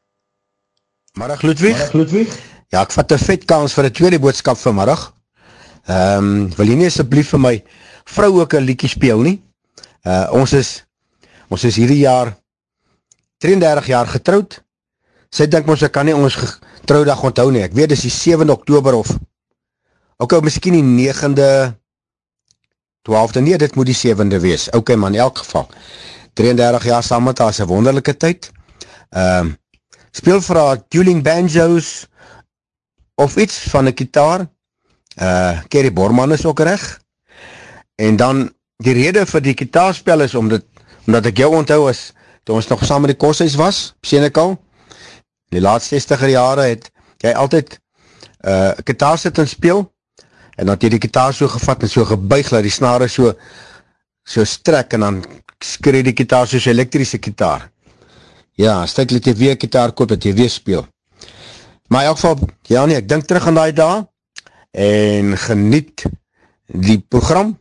Marag Ludwig. Marag Ludwig. Ja, ek vat een vet kans vir die tweede boodskap vanmiddag. Um, wil jy nie asjeblief vir my vrou ook een liekie speel nie? Uh, ons is ons is hierdie jaar 33 jaar getrouwd. Sy denk ons, ek kan nie ons trouwdag onthou nie. Ek weet, dit is die 7 oktober of ook al miskien die 9de 12de, nee, dit moet die 7de wees. Ok, man, in elk geval. 33 jaar saam met haar is een wonderlijke tyd. Um, speel vir haar dueling banjos of iets van een kitaar. Uh, Kerry Borman is ook recht. En dan, die rede vir die kitaarspel is, omdat, omdat ek jou onthou is, toe ons nog samen die kosthuis was, Senekal, in die laat 60er jare het jy altyd uh, kitaar sit en speel, en dan het jy die kitaar so gevat en so gebuig, dat die snare so, so strek, en dan skree die kitaar soos elektrische kitaar. Ja, stik dat jy weer kitaar koop, dat jy weer speel. Maar in elk geval, ja nie, ek dink terug aan die dag, en geniet die program,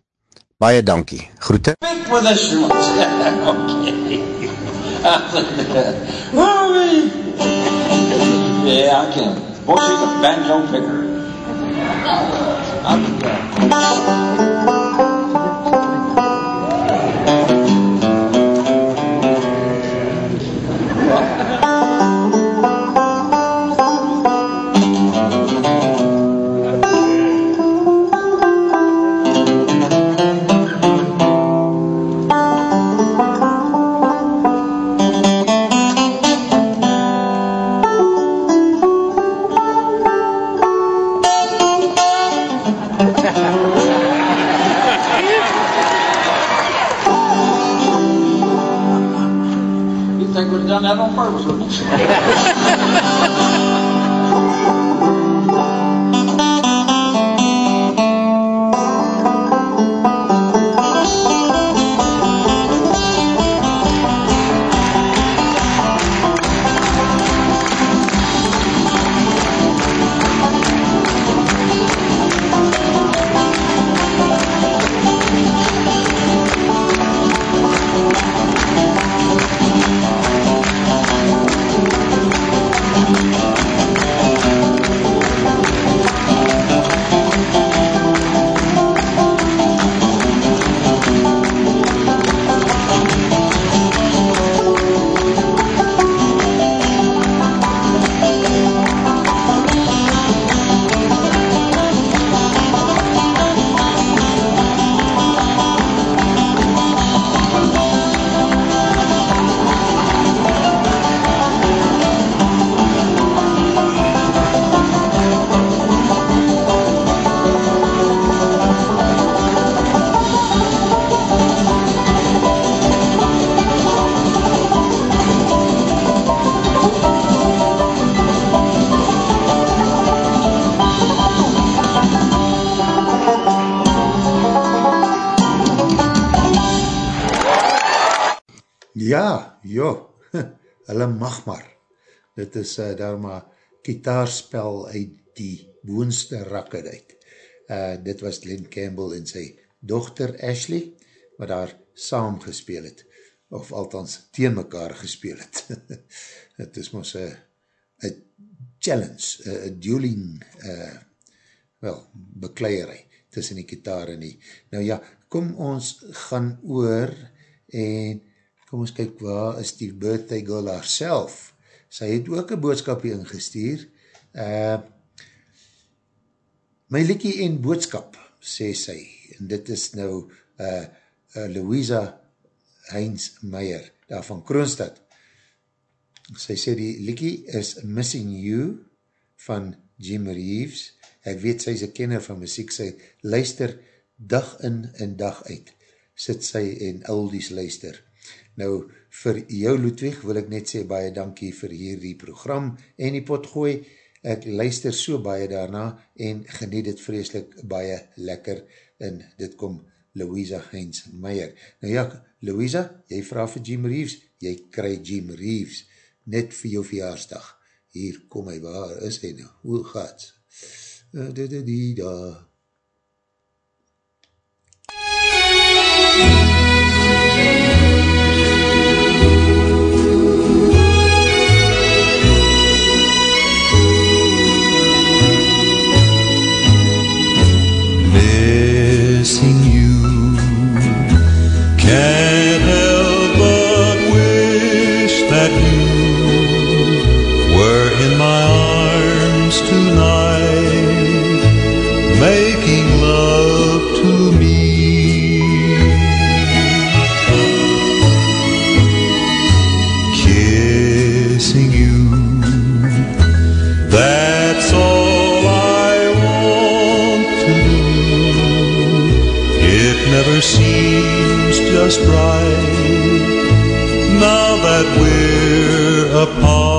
baie dankie, groete. Big with a schmutz. okay. yeah, I can. Boy, she's a banjo picker. You não é parou, eu não sei. Dit is uh, daar maar kitaarspel uit die woonste rakke uit. Uh, dit was Glenn Campbell en sy dochter Ashley, wat daar saam gespeel het, of althans teen mekaar gespeel het. het is ons een challenge, een dueling, uh, wel, bekleierij tussen die kitaar en die. Nou ja, kom ons gaan oor en kom ons kyk waar is die birthday girl herself. Sy het ook een boodskapie ingestuur. Uh, my liekie en boodskap, sê sy, en dit is nou uh, uh, Louisa Heinz Meyer, daar van Kroonstad. Sy sê die liekie is Missing You van Jim Reeves, ek weet sy is een kenner van muziek, sy luister dag in en dag uit, sit sy en oldies luister. Nou, vir jou Ludwig wil ek net sê baie dankie vir hierdie program en die pot gooi, ek luister so baie daarna en geniet het vreselik baie lekker en dit kom Louisa Heinz Meyer. Nou ja, Louisa, jy vraag vir Jim Reeves, jy kry Jim Reeves net vir jou verjaarsdag. Hier, kom hy, waar is hy nou? Hoe gaat? Uh, da, da, da, da. Missing you. Can't help but wish that you were in my arms tonight, making love just right now that we're apart.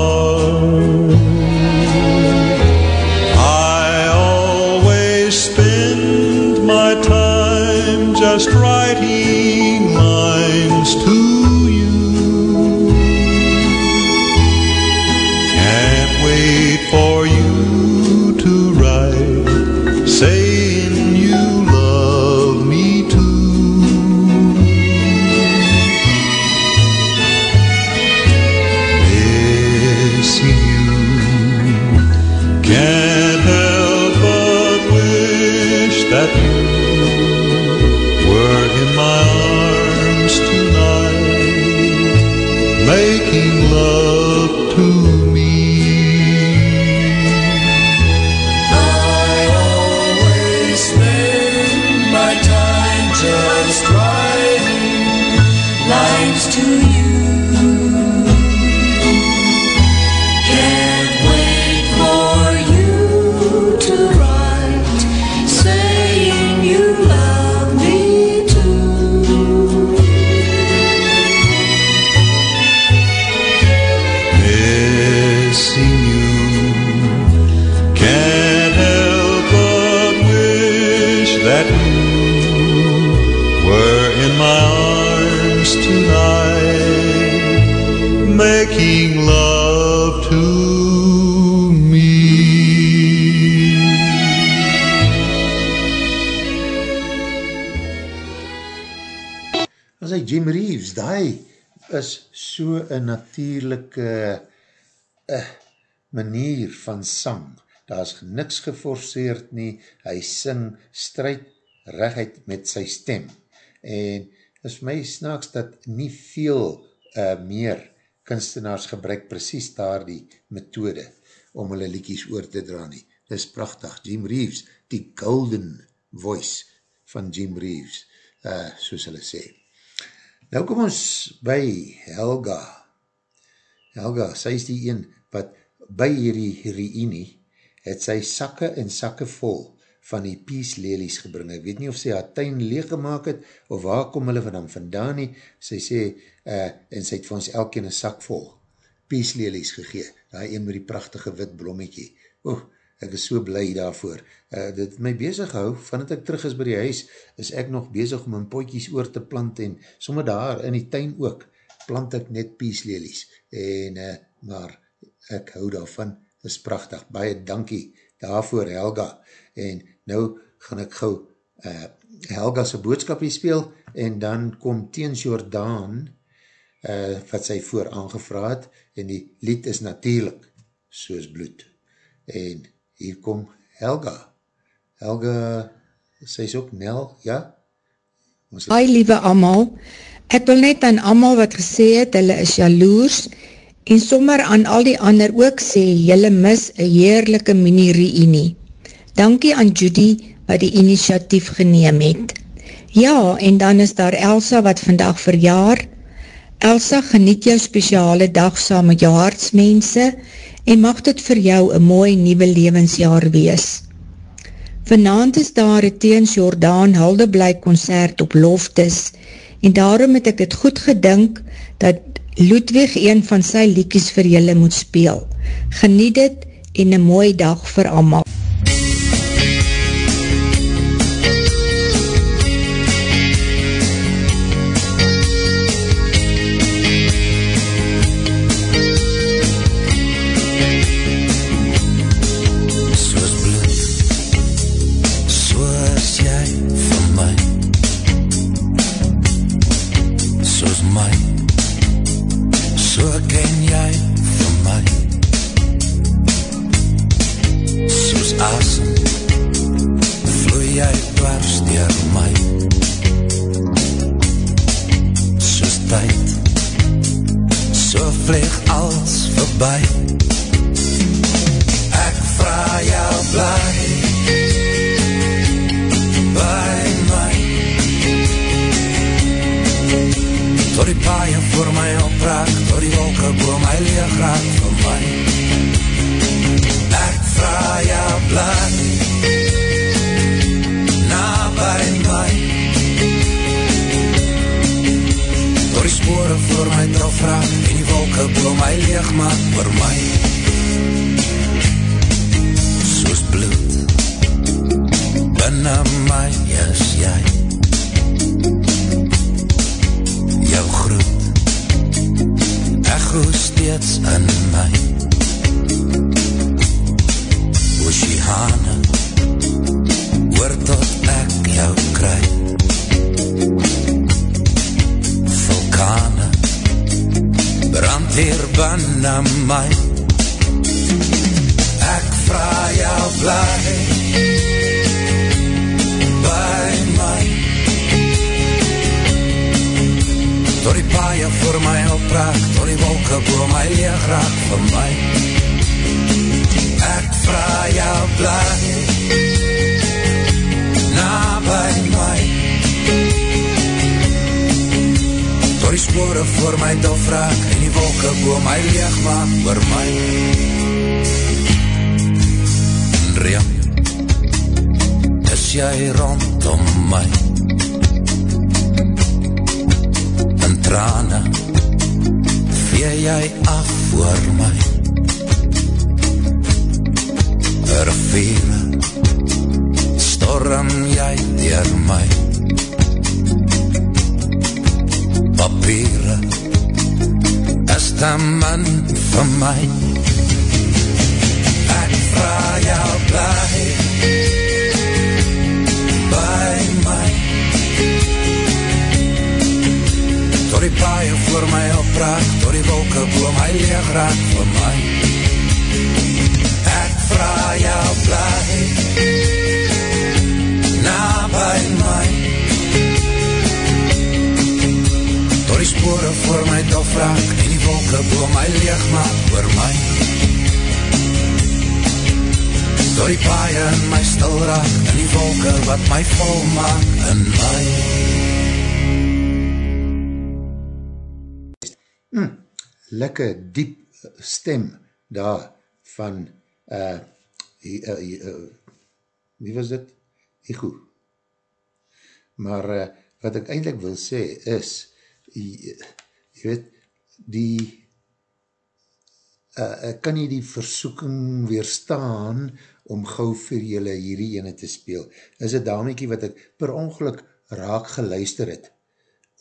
Natuurlijke uh, manier van sang. Daar is niks geforceerd nie, hy sing strijd recht met sy stem. En is my snaaks dat nie veel uh, meer kunstenaars gebruik precies daar die methode om hulle liekies oor te dra nie. Dit is prachtig. Jim Reeves, die golden voice van Jim Reeves, uh, soos hulle sê. Nou kom ons by Helga. Helga, sy is die een wat by hierdie reunie het sy sakke en sakke vol van die peace lelies gebring. Ek weet nie of sy haar tuin leeggemaak het of waar kom hulle van hom vandaan nie. Sy sê, uh, en sy het vir ons elkeen een sak vol peace lelies gegee. Daar een met die prachtige wit blommetjie. Oeh, ek is so blij daarvoor. Uh, dit het my bezig hou, van het ek terug is by die huis, is ek nog bezig om in potjies oor te plant en sommer daar in die tuin ook, plant ek net peacelelies. En, uh, maar ek hou daarvan, is prachtig. Baie dankie daarvoor Helga. En nou gaan ek gauw uh, Helga sy boodskapie speel en dan kom teens Jordaan uh, wat sy voor aangevraad en die lied is natuurlijk soos bloed. En hier kom Helga. Helga, sy is ook Nel, ja? Ons Hi liewe amal, ek wil net aan amal wat gesê het, hulle is jaloers, en sommer aan al die ander ook sê, julle mis een heerlijke mini-reunie. Dankie aan Judy wat die initiatief geneem het. Ja, en dan is daar Elsa wat vandag verjaar. Elsa, geniet jou speciale dag saam met jou hartsmense en mag dit vir jou een mooi nieuwe levensjaar wees. Vanavond is daar een teens Jordaan Haldeblijk concert op Loftus en daarom het ek het goed gedink dat Ludwig een van sy liekies vir julle moet speel. Geniet het en een mooi dag vir allemaal. My leeg raak vir my Ek vraag jou bly Na by my Tot die spore voor my drof raak En die wolke boom my leeg maak vir my soos bloed Binnen my is stem daar van uh, uh, uh, wie was dit? Ego. Maar uh, wat ek eindelijk wil sê is, jy, jy weet, die uh, ek kan nie die versoeking weerstaan om gauw vir julle hierdie ene te speel. Is een damiekie wat ek per ongeluk raak geluister het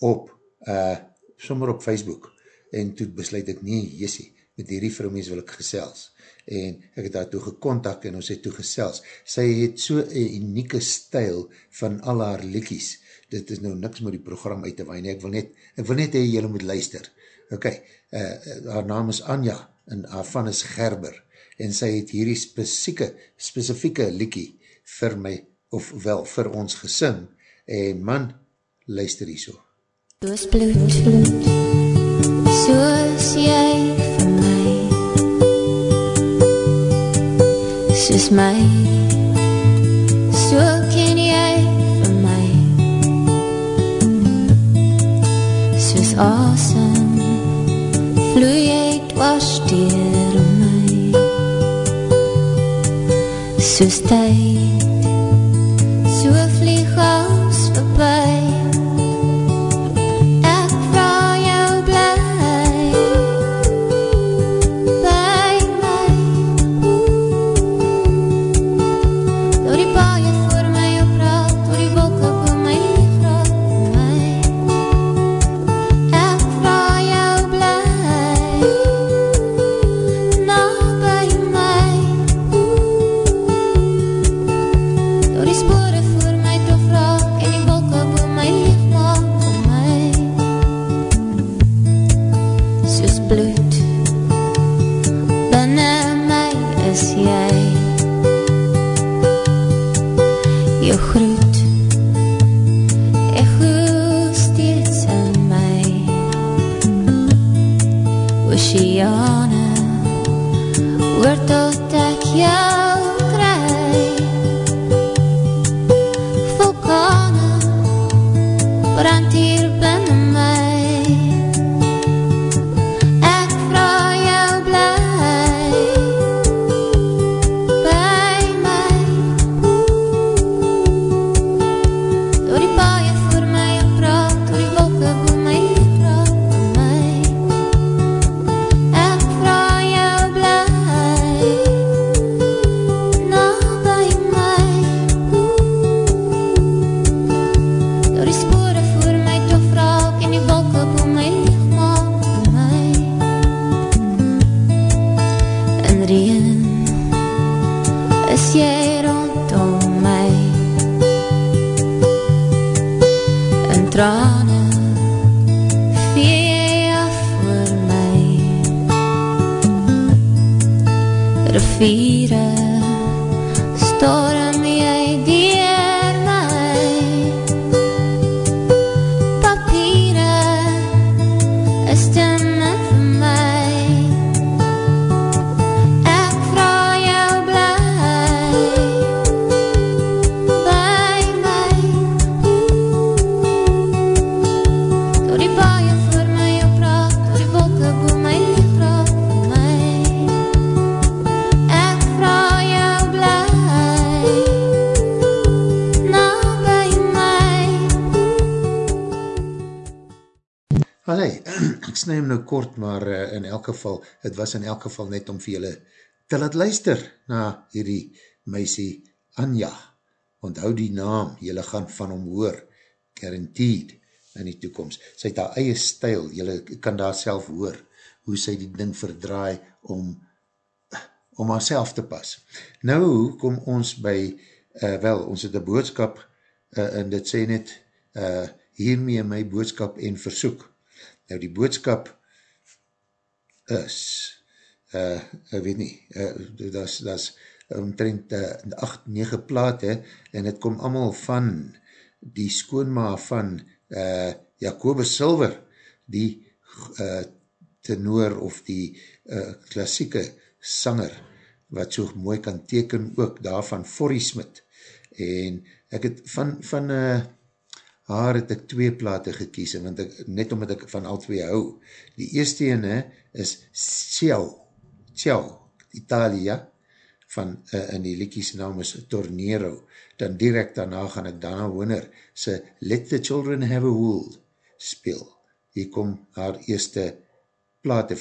op, uh, sommer op Facebook, en toe besluit ek, nee, jessie, met hierdie vrouwmees wil ek gesels. En ek het daar toe gekontak en ons het toe gesels. Sy het so een unieke stijl van al haar likkies. Dit is nou niks met die program uit te nee, ek wil net, ek wil net hee, julle moet luister. Ok, uh, haar naam is Anja, en haar van is Gerber, en sy het hierdie spesieke, spesifieke likkie vir my, of wel, vir ons gesin, en man, luister hier so. Soos bloed, soos jy soos my So ken jy vir my Soos asem Vloe jy dwars dier my Soos tyd snij hem nou kort, maar uh, in elk geval, het was in elk geval net om vir julle te laat luister na hierdie meisie Anja. Onthou die naam, julle gaan van hom hoor, guaranteed in die toekomst. Sy het haar eie stijl, julle kan daar self hoor, hoe sy die ding verdraai om, om haar self te pas. Nou kom ons by, uh, wel, ons het een boodskap, uh, en dit sê net, uh, hiermee my boodskap en versoek. Nou die boodskap is, uh, ek weet nie, uh, dat is, omtrent uh, 8, 9 plate, en het kom allemaal van die skoonma van uh, Jacobus Silver, die uh, tenor of die uh, klassieke sanger, wat so mooi kan teken ook, daarvan Forrie Smit, en ek het van, van uh, haar het ek twee plate gekies, want ek, net omdat ek van al twee hou. Die eerste ene is Ciao, Ciao, Italia, van, uh, in die liekies naam is Tornero, dan direct daarna gaan ek Dana Winner, sy Let the Children Have a World speel. Hier kom haar eerste plate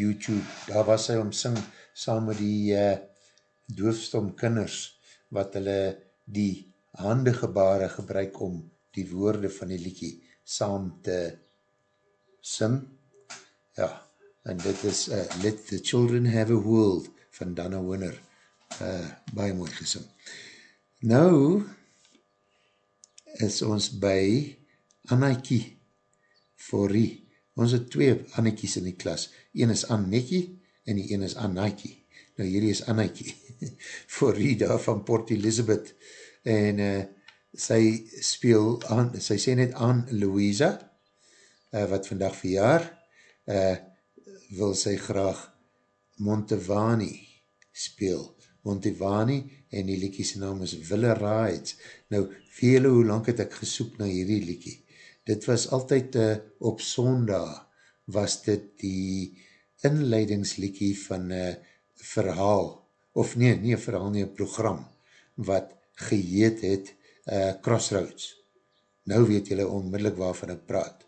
YouTube. Daar was hy om sing saam met die uh, doofstom kinders, wat hulle die hande gebare gebruik om die woorde van die liekie saam te sing. Ja, en dit is uh, Let the Children Have a World van Dana Winner. Uh, baie mooi gesing. Nou is ons by Annaikie Forrie. Ons het twee Annaikies in die klas. Een is Annetjie en die een is Annaikie. Nou hierdie is Annaikie Forrie daar van Port Elizabeth en uh, sy speel aan, sy sê net aan Louisa uh, wat vandag verjaar uh, wil sy graag Montevani speel. Montevani en die liekie sy naam is Wille Rides. Nou, vele hoe lang het ek gesoek na hierdie liekie. Dit was altyd uh, op sondag was dit die inleidingsliekie van uh, verhaal, of nee, nie verhaal nie, program, wat geheet het uh, Crossroads. Nou weet julle onmiddellik waarvan ek praat.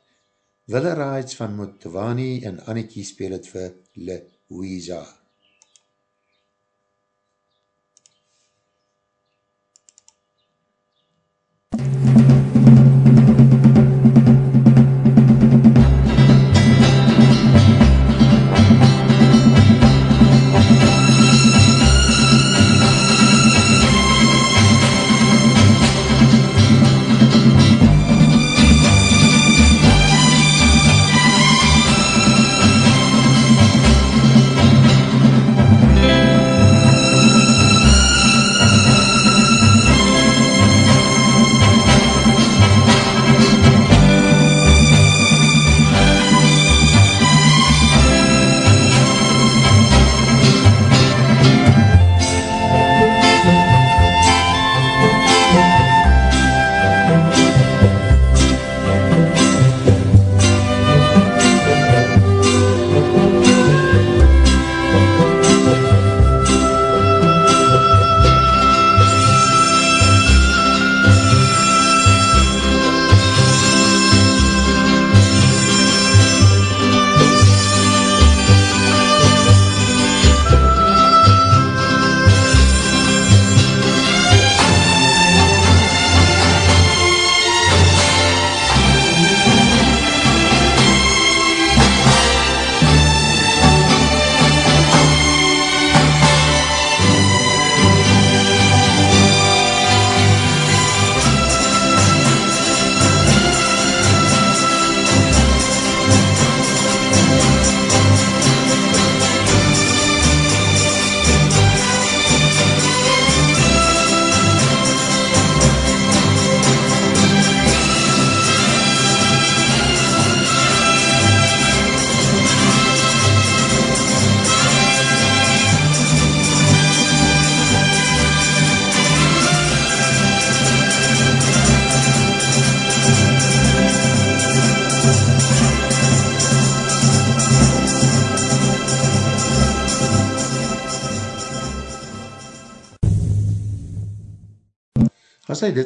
Wille Rides van Montevani en Annekie speel het vir Louisa. As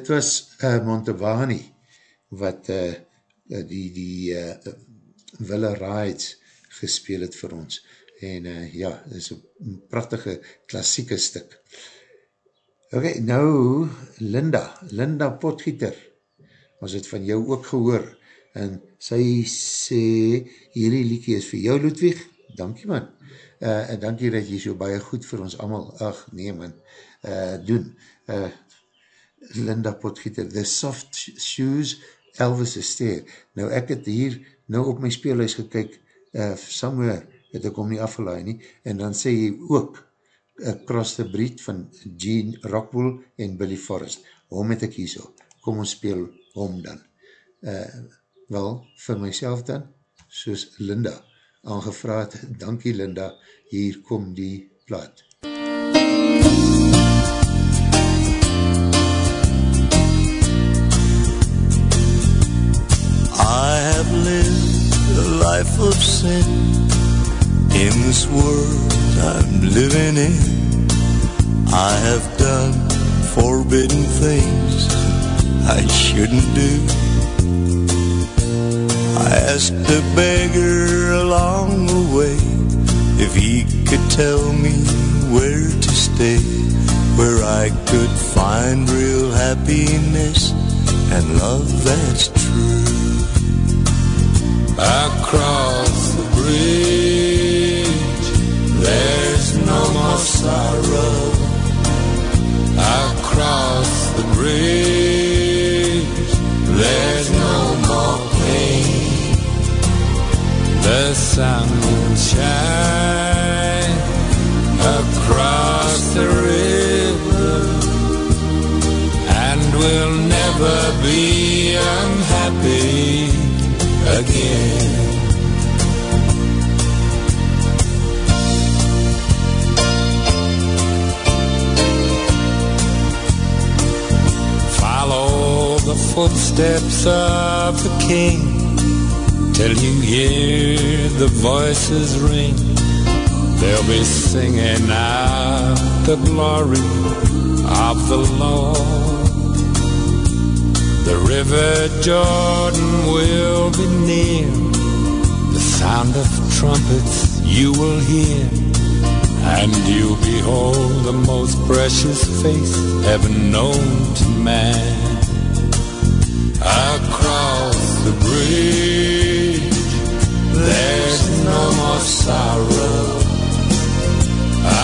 dit was uh, Montevani, wat uh, die, die uh, Wille Rides gespeel het vir ons. En uh, ja, dit is een prachtige klassieke stuk. Ok, nou Linda, Linda Potgieter, ons het van jou ook gehoor, en sy sê, hierdie liekie is vir jou Ludwig, dankie man, uh, en dankie dat jy so baie goed vir ons allemaal, ach nee man, uh, doen, uh, Linda Potgieter, The Soft Shoes, Elvis Astaire. Nou ek het hier nou op my speelhuis gekyk, uh, somewhere het ek om nie afgelaai nie, en dan sê jy ook Across the Breed van Gene Rockwell en Billy Forrest. Hom het ek hier so. Kom ons speel hom dan. Uh, wel, vir myself dan, soos Linda aangevraad, dankie Linda, hier kom die plaat. Lived a life of sin in this world I'm living in. I have done forbidden things I shouldn't do. I asked a beggar along the way if he could tell me where to stay, where I could find real happiness and love that's true. Across the bridge, there's no more sorrow. Across the bridge, there's no more pain. The sun will shine across the river, and we'll never be unhappy again. Follow the footsteps of the King till you hear the voices ring. They'll be singing out the glory of the Lord. The river Jordan will be near. The sound of trumpets you will hear. And you behold the most precious face ever known to man. Across the bridge, there's no more sorrow.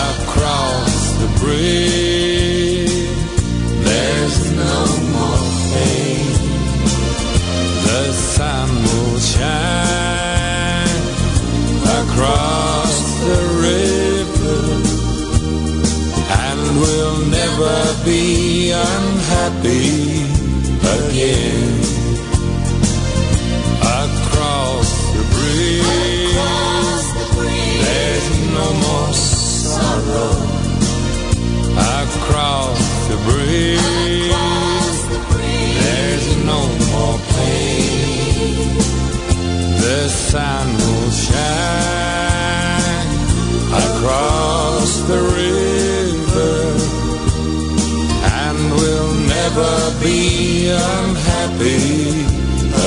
Across the bridge, there's no across the river, and we'll never be unhappy again. Across the bridge, there's no more sorrow. Across the bridge, there's no more pain. The sun will shine across the river, and we'll never be unhappy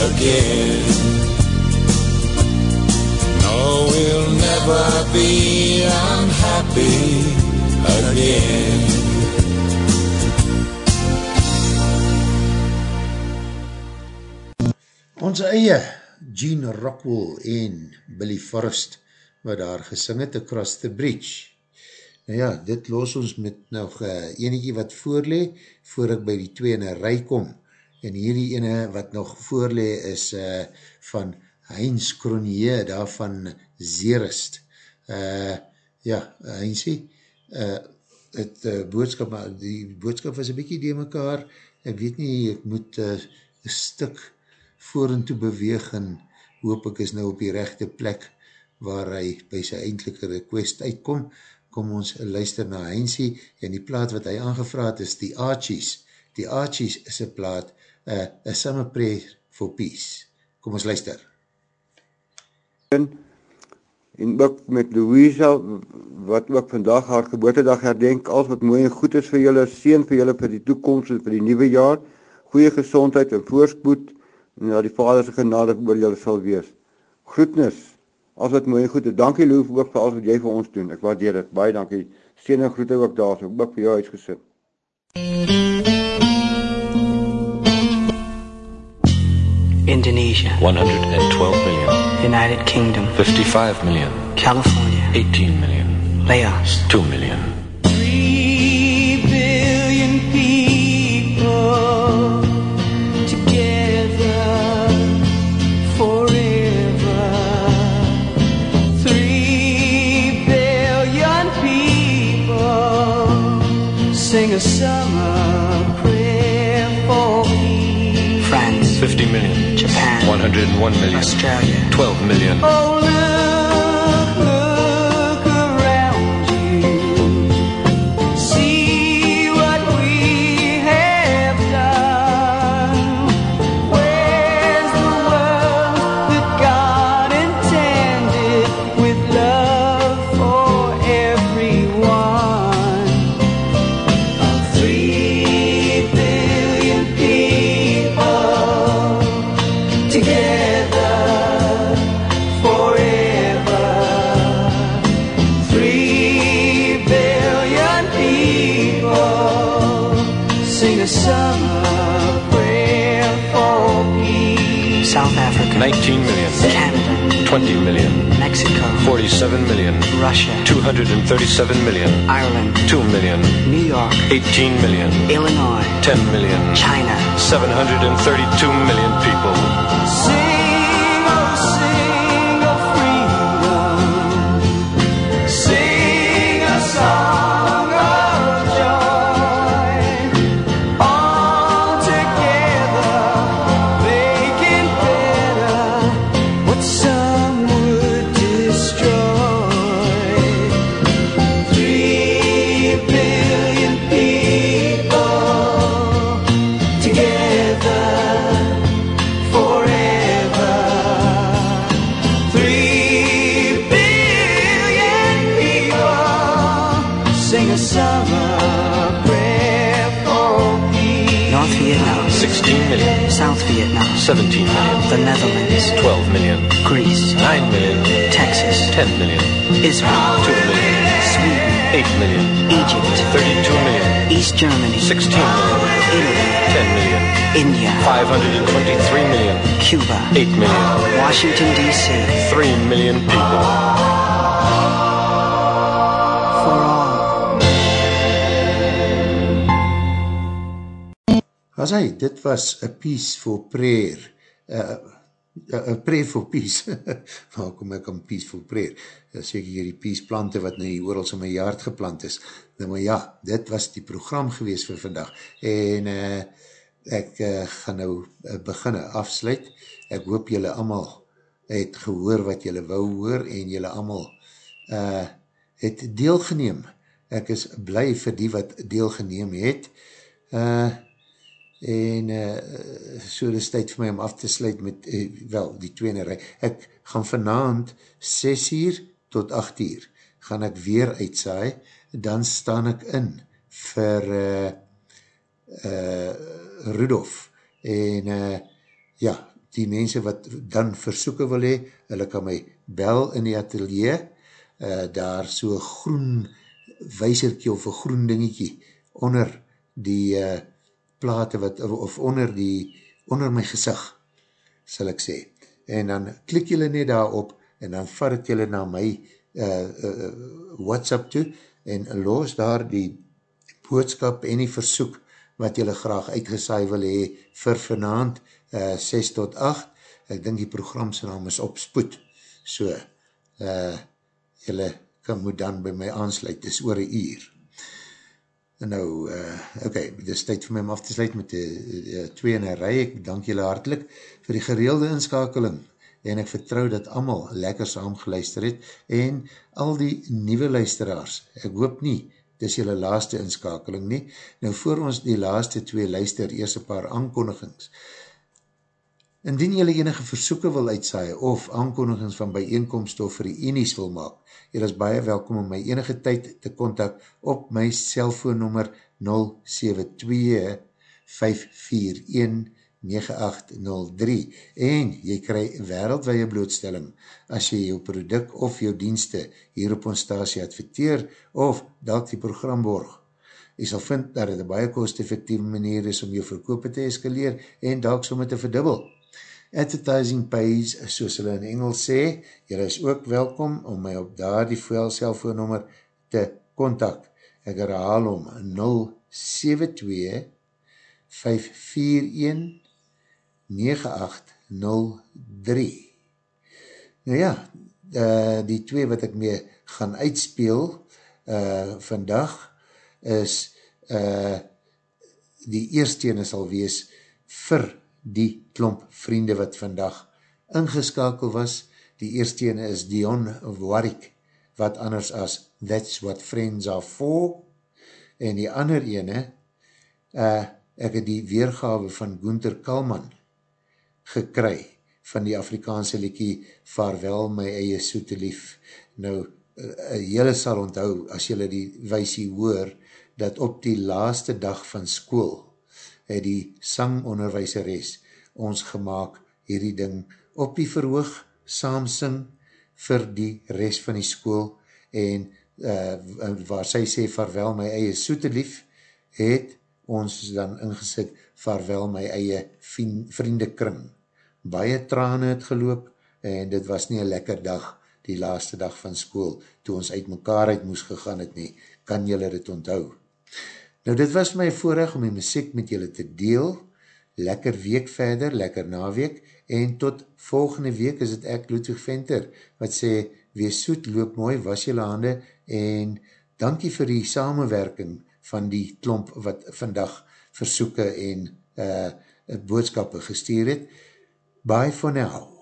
again. No, we'll never be unhappy again. Ons eie Gene Rockwell en Billy Forrest wat daar gesing het Across the Bridge. Nou ja, dit los ons met nog uh, enetjie wat voorlee, voor ek by die twee in een rij kom. En hierdie ene wat nog voorlee is uh, van Heinz Kronier, daar van Zerist. Uh, ja, Heinzie, uh, het uh, boodskap, die boodskap was een bykie die mekaar, ek weet nie, ek moet uh, een stuk voor en toe beweeg en hoop ek is nou op die rechte plek waar hy by sy eindelike request uitkom. Kom ons luister na Heinzie en die plaat wat hy aangevraad is die Archies. Die Archies is een plaat, uh, A Summer Prayer for Peace. Kom ons luister. En, en ook met Louisa, wat ook vandag haar geboortedag herdenk, als wat mooi en goed is vir julle, seën vir julle vir die toekomst en vir die nieuwe jaar, goeie gezondheid en voorspoed, en dat die vader sy genade oor julle sal wees. Groetnis, as wat mooi goed is. Dankie Lou ook vir alles wat jy vir ons doen. Ek waardeer dit. Baie dankie. Seën en groete ook daar, so ook vir jou huisgesin. Indonesia, 112 million. United Kingdom, 55 million. California, 18 million. Laos, 2 million. Sing a summer prayer for peace. France, 50 million. Japan, 101 million. Australia, 12 million. Oh, Russia. 237 million. Ireland. 2 million. New York. 18 million. Illinois. 10 million. China. 732 million people. The Netherlands. 12 million. Greece. 9 million. Texas. 10 million. Israel. 2 million. Sweden. 8 million. Egypt. 32 million. East Germany. 16 million. Italy. 10 million. India. 523 million. Cuba. 8 million. Washington, D.C. 3 million people. For all. As hy, dit was a peace for prayer, uh, a prayer for peace, waar kom ek aan peaceful prayer, uh, seker hier die peace plante wat nou hier oorals in my jaard geplant is, nou maar ja, dit was die program gewees vir vandag, en uh, ek uh, gaan nou uh, beginne afsluit, ek hoop julle allemaal het gehoor wat julle wou hoor, en julle allemaal uh, het deelgeneem, ek is bly vir die wat deelgeneem het, eh, uh, en uh, so is tyd vir my om af te sluit met, uh, wel, die tweede rij. Ek gaan vanavond 6 uur tot 8 uur, gaan ek weer uitsaai, dan staan ek in vir uh, uh, Rudolf, en uh, ja, die mense wat dan versoeken wil hee, hulle kan my bel in die atelier, uh, daar so groen wijserkie of een groen dingetje onder die uh, plate wat, of onder die, onder my gezag, sal ek sê. En dan klik jylle net daarop, en dan vat het jylle na my uh, uh, WhatsApp toe, en los daar die boodskap en die versoek, wat jylle graag uitgesaai wil hee, vir vanavond uh, 6 tot 8, ek dink die programse naam is Opspoed, so, uh, jylle kan moet dan by my aansluit, dis oor een uur. Nou, uh, oké, okay, dit is tyd vir my om af te sluit met die uh, twee in een rij. Ek dank julle hartelijk vir die gereelde inskakeling en ek vertrou dat allemaal lekker saam geluister het en al die nieuwe luisteraars, ek hoop nie, dit is julle laaste inskakeling nie. Nou, voor ons die laaste twee luister, eers een paar aankondigings. Indien jylle enige versoeken wil uitsaai of aankondigings van bijeenkomst of reenies wil maak, jylle is baie welkom om my enige tyd te kontak op my cellfoonnummer 072-541-9803 en jy kry wereldwee blootstelling as jy jou product of jou dienste hier op ons stasie adverteer of dat die program borg. Jy sal vind dat het een baie kost-effectieve manier is om jou verkoop te eskaleer en dalk somme te verdubbel. Advertising pays, soos hulle in Engels sê, jy is ook welkom om my op daar die cellfoonnummer te kontak. Ek herhaal om 072 541 9803 Nou ja, uh, die twee wat ek mee gaan uitspeel uh, vandag is uh, die eerste ene sal wees vir die klomp vriende wat vandag ingeskakel was. Die eerste ene is Dion Warwick, wat anders as That's What Friends Are For. En die ander ene, uh, ek het die weergawe van Gunther Kalman gekry van die Afrikaanse liekie Vaarwel my eie soete lief. Nou, uh, jylle sal onthou, as jylle die weisie hoor, dat op die laaste dag van school het die sangonderwijseres ons gemaakt hierdie ding op die verhoog saam sing vir die rest van die school en uh, waar sy sê vaarwel my eie soete lief het ons dan ingesit vaarwel my eie vriendekring. Baie trane het geloop en dit was nie een lekker dag die laaste dag van school toe ons uit mekaar uit moes gegaan het nie. Kan jylle dit onthou? Nou dit was my voorrecht om die muziek met jylle te deel lekker week verder, lekker naweek, en tot volgende week is het ek, Ludwig Venter, wat sê, wees soet, loop mooi, was jylle hande, en dankie vir die samenwerking van die klomp wat vandag versoeken en uh, boodskappe gestuur het. Bye for now.